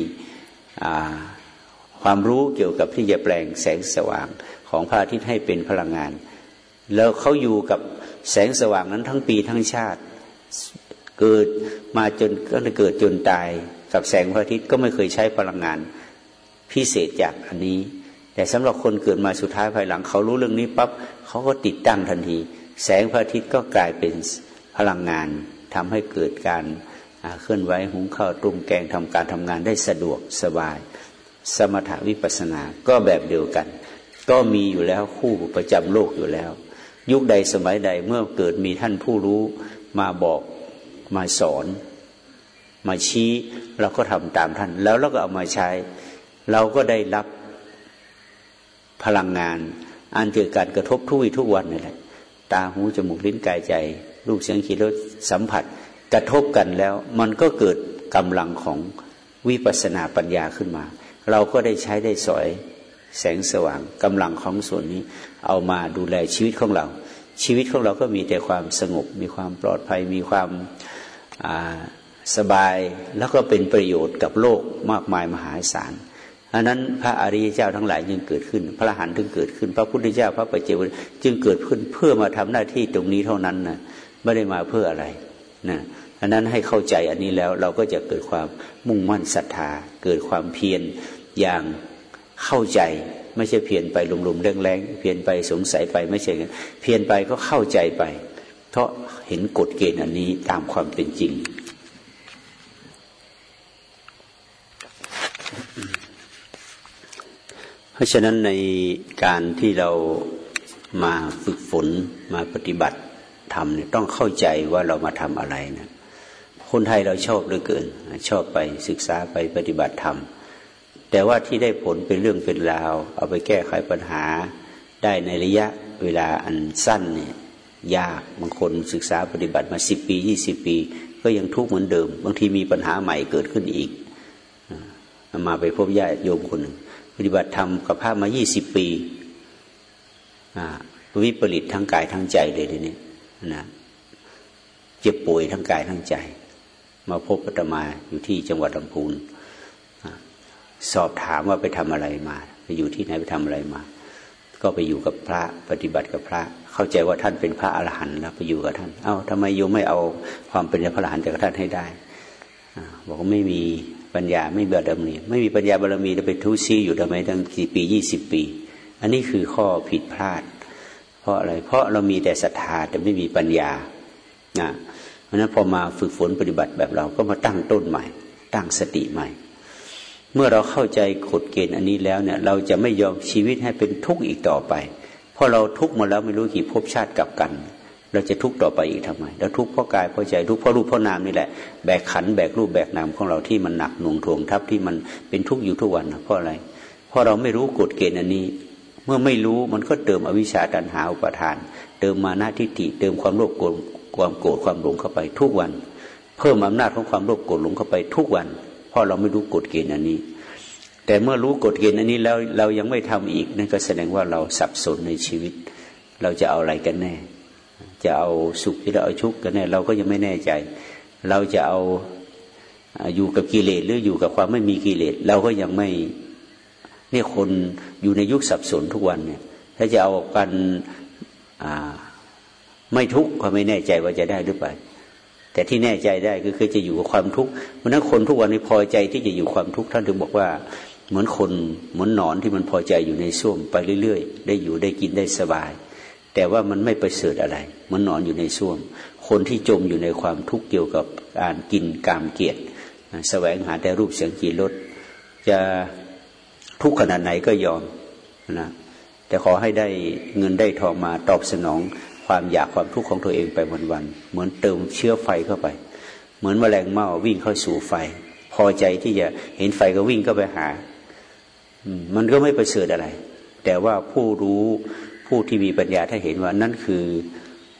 ความรู้เกี่ยวกับที่จะแปลงแสงสว่างของพระอาทิตย์ให้เป็นพลังงาน แล้วเขาอยู่กับแสงสว่างนั้นทั้งปีทั้งชาติ เกิดมาจนก็เกิดจนตายกับแสงพระอาทิตย์ก็ไม่เคยใช้พลังงานพิเศษจากอันนี้ แต่สำหรับคนเกิดมาสุดท้ายภายหลัง เขารู้เรื่องนี้ปั๊บเขาก็ติดตั้งทันที แสงพระอาทิตย์ก็กลายเป็นพลังงานทำให้เกิดการ เคลื่อนไหวหุงข้าวตุ้มแกงทำการทำงานได้สะดวกสบาย สมถาวิปัสสนาก็แบบเดียวกัน ก็มีอยู่แล้วคู่ประจำโลกอยู่แล้ว ยุคใดสมัยใดเมื่อเกิดมีท่านผู้รู้มาบอกมาสอน มาชี้เราก็ทำตามท่าน แล้วเราก็เอามาใช้ เราก็ได้รับพลังงาน อันเกิดการกระทบทุกวี่ทุกวันนี่แหละตาหูจมูกลิ้นกายใจ รูปเสียงกลิ่นรสสัมผัส กระทบกันแล้ว มันก็เกิดกำลังของวิปัสนาปัญญาขึ้นมา เราก็ได้ใช้ได้สอยแสงสว่างกำลังของส่วนนี้ เอามาดูแลชีวิตของเรา ชีวิตของเราก็มีแต่ความสงบ มีความปลอดภัย มีความสบายแล้วก็เป็นประโยชน์กับโลกมากมายมหาศาลอันนั้นพระอริยเจ้าทั้งหลายจึงเกิดขึ้น พระหันต์ถึงเกิดขึ้น พระพุทธเจ้าพระปัจเจกจึงเกิดขึ้นเพื่อมาทำหน้าที่ตรงนี้เท่านั้นนะไม่ได้มาเพื่ออะไร นะอันนั้นให้เข้าใจอันนี้แล้วเราก็จะเกิดความมุ่งมั่นศรัทธา เกิดความเพียรอย่างเข้าใจไม่ใช่เพียรไปลุมๆแรงๆเพียรไปสงสัยไปไม่ใช่เพียรไปก็เข้าใจไป เพราะเห็นกฎเกณฑ์อันนี้ตามความเป็นจริง เพราะฉะนั้นในการที่เรามาฝึกฝนมาปฏิบัติ ทำเนี่ยต้องเข้าใจว่าเรามาทำอะไรนะคนไทยเราชอบเหลือเกิน ชอบไปศึกษาไปปฏิบัติธรรม แต่ว่าที่ได้ผลเป็นเรื่องเป็นราว เอาไปแก้ไขปัญหา ได้ในระยะเวลาอันสั้นเนี่ยยากบางคนศึกษาปฏิบัติมาสิบปียี่สิบปี ก็ยังทุกข์เหมือนเดิม บางทีมีปัญหาใหม่เกิดขึ้นอีกมาไปพบญาติโยมคนหนึ่งปฏิบัติธรรมกับพระมายี่สิบปีวิปริตทั้งกายทั้งใจเลยทีนี้ นะเจ็บป่วยทั้งกายทั้งใจ มาพบอาตมาอยู่ที่จังหวัดลำพูนสอบถามว่าไปทำอะไรมาไปอยู่ที่ไหนไปทำอะไรมา ก็ไปอยู่กับพระปฏิบัติกับพระ เข้าใจว่าท่านเป็นพระอรหันต์แล้วไปอยู่กับท่าน เอา้าทำไมโยมไม่เอาความเป็นพระอรหันต์จากท่านให้ได้บอกว่าไม่มีปัญญาไม่บารมีไม่มีปัญญาบารมีจะไปทุซีอยู่ทำไมตั้งกี่ปียี่สิบปี อันนี้คือข้อผิดพลาด ราะอะไร เพราะเรามีแต่ศรัทธาแต่ไม่มีปัญญานะเพราะนั้นพอมาฝึกฝนปฏิบัติแบบเราก็มาตั้งต้นใหม่ ตั้งสติใหม่ เมื่อเราเข้าใจกฎเกณฑ์อันนี้แล้วเนี่ยเราจะไม่ยอมชีวิตให้เป็นทุกข์อีกต่อไป เพราะเราทุกข์มาแล้วไม่รู้กี่ภพชาติกับกัน เราจะทุกข์ต่อไปอีกทำไมเราทุกข์เพราะกายเพราะใจทุกข์เพราะรูปเพราะนามนี่แหละแบกขันแบกรูปแบกนามของเราที่มันหนักหน่วงทวงทับที่มันเป็นทุกข์อยู่ทุกวันเพราะอะไร เพราะเราไม่รู้กฎเกณฑ์อันนี้ เมื่อไม่รู้มันก็เติมอวิชชาตันหาอุปทาน เติมมานาทิฏฐิเติมความโลภโกรธความโกรธความหลงเข้าไปทุกวัน เพิ่มอำนาจของความโลภโกรธหลงเข้าไปทุกวัน เพราะเราไม่รู้กฎเกณฑ์อันนี้ แต่เมื่อรู้กฎเกณฑ์อันนี้แล้วเรายังไม่ทำอีกนั่นก็แสดงว่าเราสับสนในชีวิต เราจะเอาอะไรกันแน่ จะเอาสุขหรือเอาชุกข์กันแน่เราก็ยังไม่แน่ใจ เราจะเอาอยู่กับกิเลสหรืออยู่กับความไม่มีกิเลสเราก็ยังไม่ เนี่ยคนอยู่ในยุคสับสนทุกวันเนี่ย ถ้าจะเอากันไม่ทุกข์ก็ไม่แน่ใจว่าจะได้หรือเปล่าแต่ที่แน่ใจได้ก็คือจะอยู่กับความทุกข์เพราะนั้นคนทุกวันนี้พอใจที่จะอยู่ความทุกข์ท่านถึงบอกว่า เหมือนคนเหมือนหนอนที่มันพอใจอยู่ในส้วมไปเรื่อยๆ ได้อยู่ได้กินได้สบาย แต่ว่ามันไม่ประเสริฐอะไรมันนอนอยู่ในส้วม คนที่จมอยู่ในความทุกข์เกี่ยวกับการกินกามเกียรติแสวงหาแต่รูปเสียงกีรรสจะ ทุกขนาดไหนก็ยอมนะแต่ขอให้ได้เงินได้ทองมาตอบสนองความอยากความทุกข์ของตัวเองไปวันๆเหมือนเติมเชื้อไฟเข้าไป เหมือนแมลงเม่าวิ่งเข้าสู่ไฟ พอใจที่จะเห็นไฟก็วิ่งก็ไปหามันก็ไม่ประเสริฐอะไร แต่ว่าผู้รู้ผู้ที่มีปัญญาถ้าเห็นว่านั่นคือ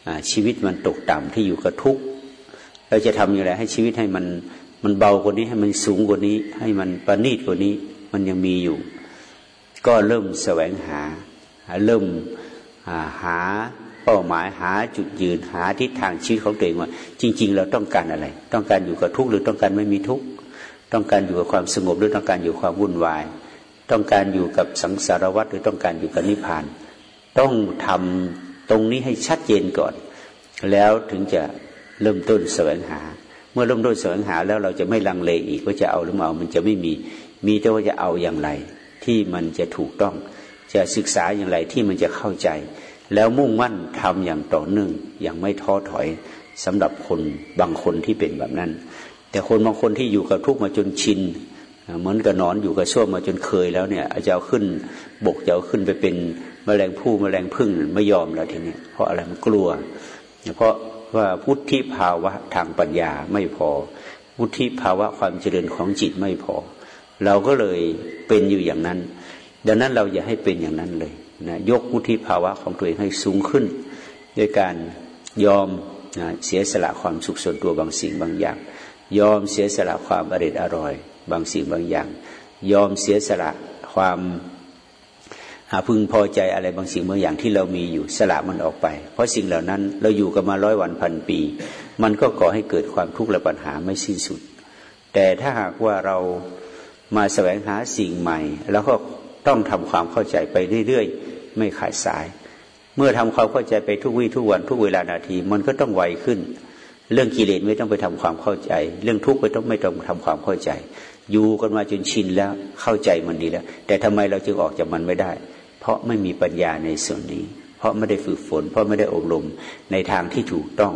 อชีวิตมันตกต่ำที่อยู่กับทุกข์เราจะทำอย่างไรให้ชีวิตให้มันมันเบากว่านี้ให้มันสูงกว่านี้ ให้มันประณีตกว่านี้ มันยังมีอยู่ ก็เริ่มแสวงหา เริ่มหาเป้าหมายหาจุดยืนหาทิศทางชีวิตของตัวเองว่า จริง ๆ เราต้องการอะไร ต้องการอยู่กับทุกข์หรือต้องการไม่มีทุกข์ต้องการอยู่กับความสงบหรือต้องการอยู่ความวุ่นวาย ต้องการอยู่กับสังสารวัฏหรือต้องการอยู่กับนิพพาน ต้องทำตรงนี้ให้ชัดเจนก่อน แล้วถึงจะเริ่มต้นแสวงหา เมื่อเริ่มต้นแสวงหาแล้วเราจะไม่ลังเลอีกว่าจะเอาหรือไม่เอามันจะไม่มี มีแต่ว่าจะเอาอย่างไร ที่มันจะถูกต้อง จะศึกษาอย่างไรที่มันจะเข้าใจ แล้วมุ่งมั่นทำอย่างต่อเนื่องอย่างไม่ท้อถอยสำหรับคนบางคนที่เป็นแบบนั้น แต่คนบางคนที่อยู่กับทุกข์มาจนชินเหมือนกับนอนอยู่กับช่วมาจนเคยแล้วเนี่ยอาจจะเอาขึ้นบกจะเอาขึ้นไปเป็นมแมลงผู้มแมลงพึ่งไม่ยอมแล้วทีนี้เพราะอะไรมันกลัว เพราะว่าพุทธิภาวะทางปัญญาไม่พอพุทธิภาวะความเจริญของจิตไม่พอ เราก็เลยเป็นอยู่อย่างนั้น ดังนั้นเราอย่าให้เป็นอย่างนั้นเลยนะยกพุทิภาวะของตัวเองให้สูงขึ้น ด้วยการยอมนะเสียสละความสุขส่วนตัวบางสิ่งบางอย่าง ยอมเสียสละความอริดอร่อย บางสิ่งบางอย่าง ยอมเสียสละความหาพึงพอใจอะไรบางสิ่งบางอย่างที่เรามีอยู่สละมันออกไป เพราะสิ่งเหล่านั้นเราอยู่กันมาร้อยวันพันปี มันก็ก่อให้เกิดความทุกข์และปัญหาไม่สิ้นสุด แต่ถ้าหากว่าเรา มาแสวงหาสิ่งใหม่ แล้วก็ต้องทำความเข้าใจไปเรื่อยๆ ไม่ขาดสาย เมื่อทำความเข้าใจไปทุกวี่ทุกวันทุกเวลานาที มันก็ต้องไวขึ้น เรื่องกิเลสไม่ต้องไปทำความเข้าใจ เรื่องทุกข์ไม่ต้องไม่ต้องทำความเข้าใจ อยู่กันมาจนชินแล้วเข้าใจมันดีแล้ว แต่ทำไมเราจึงออกจากมันไม่ได้ เพราะไม่มีปัญญาในส่วนนี้ เพราะไม่ได้ฝึกฝน เพราะไม่ได้อบรมในทางที่ถูกต้อง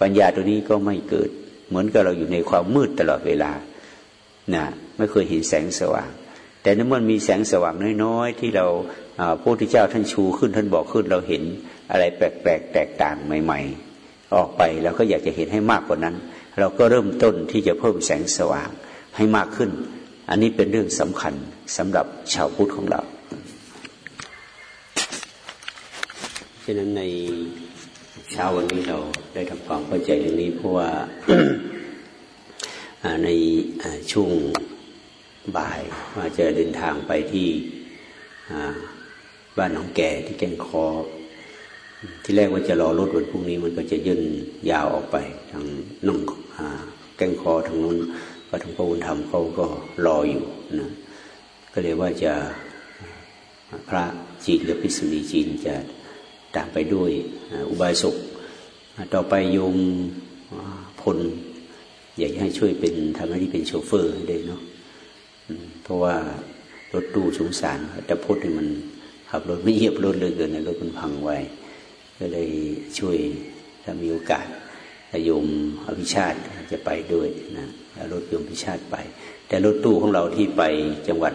ปัญญาตัวนี้ก็ไม่เกิด เหมือนกับเราอยู่ในความมืดตลอดเวลา นะไม่เคยเห็นแสงสว่าง แต่เมื่อมีแสงสว่างน้อยๆ ที่เราพระพุทธเจ้าท่านชูขึ้นท่านบอกขึ้นเราเห็นอะไรแปลกๆแตกต่างใหม่ ๆ ออกไปเราก็อยากจะเห็นให้มากกว่านั้น เราก็เริ่มต้นที่จะเพิ่มแสงสว่างให้มากขึ้น อันนี้เป็นเรื่องสำคัญสำหรับชาวพุทธของเราฉะนั้นในเช้าวันนี้เราได้ทำความเข้าใจตรงนี้เพราะว่า ในช่วงบ่ายว่าจะเดินทางไปที่บ้านหนองแก่ที่แก่งคอ ที่แรกว่าจะรอรถวันพรุ่งนี้มันก็จะยื่นยาวออกไปทางน่องแก่งคอทางนู้นก็ทางพระอุณธรรมเขาก็รออยู่นะก็เลยว่าจะพระจีนหรือพิสุนีจีนจะตามไปด้วยอุบายสุขต่อไปโยมพล อยากให้ช่วยเป็นทำหน้าที่เป็นโชเฟอร์ให้ด้เนาะเพราะว่ารถตู้สงสารแต่พุทธนี่มันขับรถไม่เหยียบรถเลยเกินรถมันพังไว้ก็เลยช่วยถ้ามีโอกาสโยมอภิชาติจะไปด้วยนะรถโยมอภิชาติไป แต่รถตู้ของเราที่ไปจังหวัด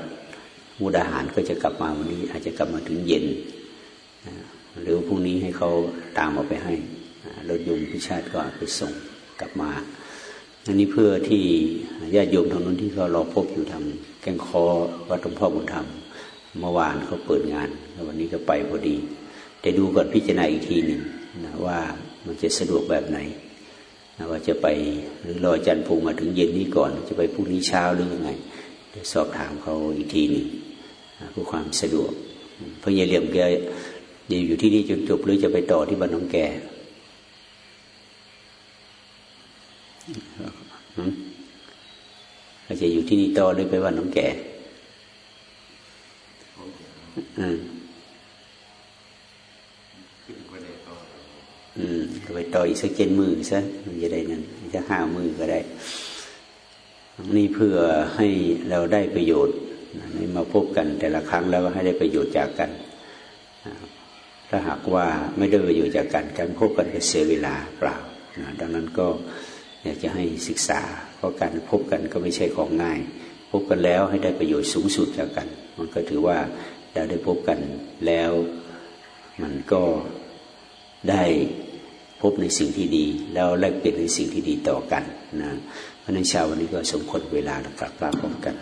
มุดาหารก็จะกลับมาวันนี้ อาจจะกลับมาถึงเย็นหรือพรุ่งนี้ให้เขาตามเอาไปให้รถยมพิชาติก็ไปส่งกลับมา อันนี้เพื่อที่ญาติโยมทางนู้นที่เขารอพบอยู่ทางแกงคอวัดหลวงพ่อบุญธรรมเมื่อวานเขาเปิดงานแล้ววันนี้ก็ไปพอดี แต่ดูก่อนพิจารณาอีกทีหนึ่งนะว่ามันจะสะดวกแบบไหนนะว่าจะไปหรือรอจันทร์พุงมาถึงเย็นนี้ก่อน จะไปพรุ่งนี้เช้าหรือยังไงสอบถามเขาอีกทีหนึ่งเพื่อความสะดวกเพราะยายเหลี่ยมแกจะอยู่ที่นี่จนจบหรือจะไปต่อที่บ้านน้องแก เราจะอยู่ที่นี่ต่อหรือไปบ้านน้องแก่อืมอืมไปต่ออีกสักเจ็ดมือซะมันจะได้นั่นจะห้ามือก็ได้นี่เพื่อให้เราได้ประโยชน์นี่มาพบกันแต่ละครั้งแล้วก็ให้ได้ประโยชน์จากกัน ถ้าหากว่าไม่ได้ประโยชน์จากการการพบกันก็เสียเวลาเปล่านะดังนั้นก็ อยากจะให้ศึกษา เพราะการพบกันก็ไม่ใช่ของง่าย พบกันแล้วให้ได้ประโยชน์สูงสุดจากกัน มันก็ถือว่าเราได้พบกันแล้ว มันก็ได้พบในสิ่งที่ดี แล้วแลกเปลี่ยนในสิ่งที่ดีต่อกันนะเพราะในเช้าวันนี้ก็สมควรเวลาแล้วกลับลาพบกัน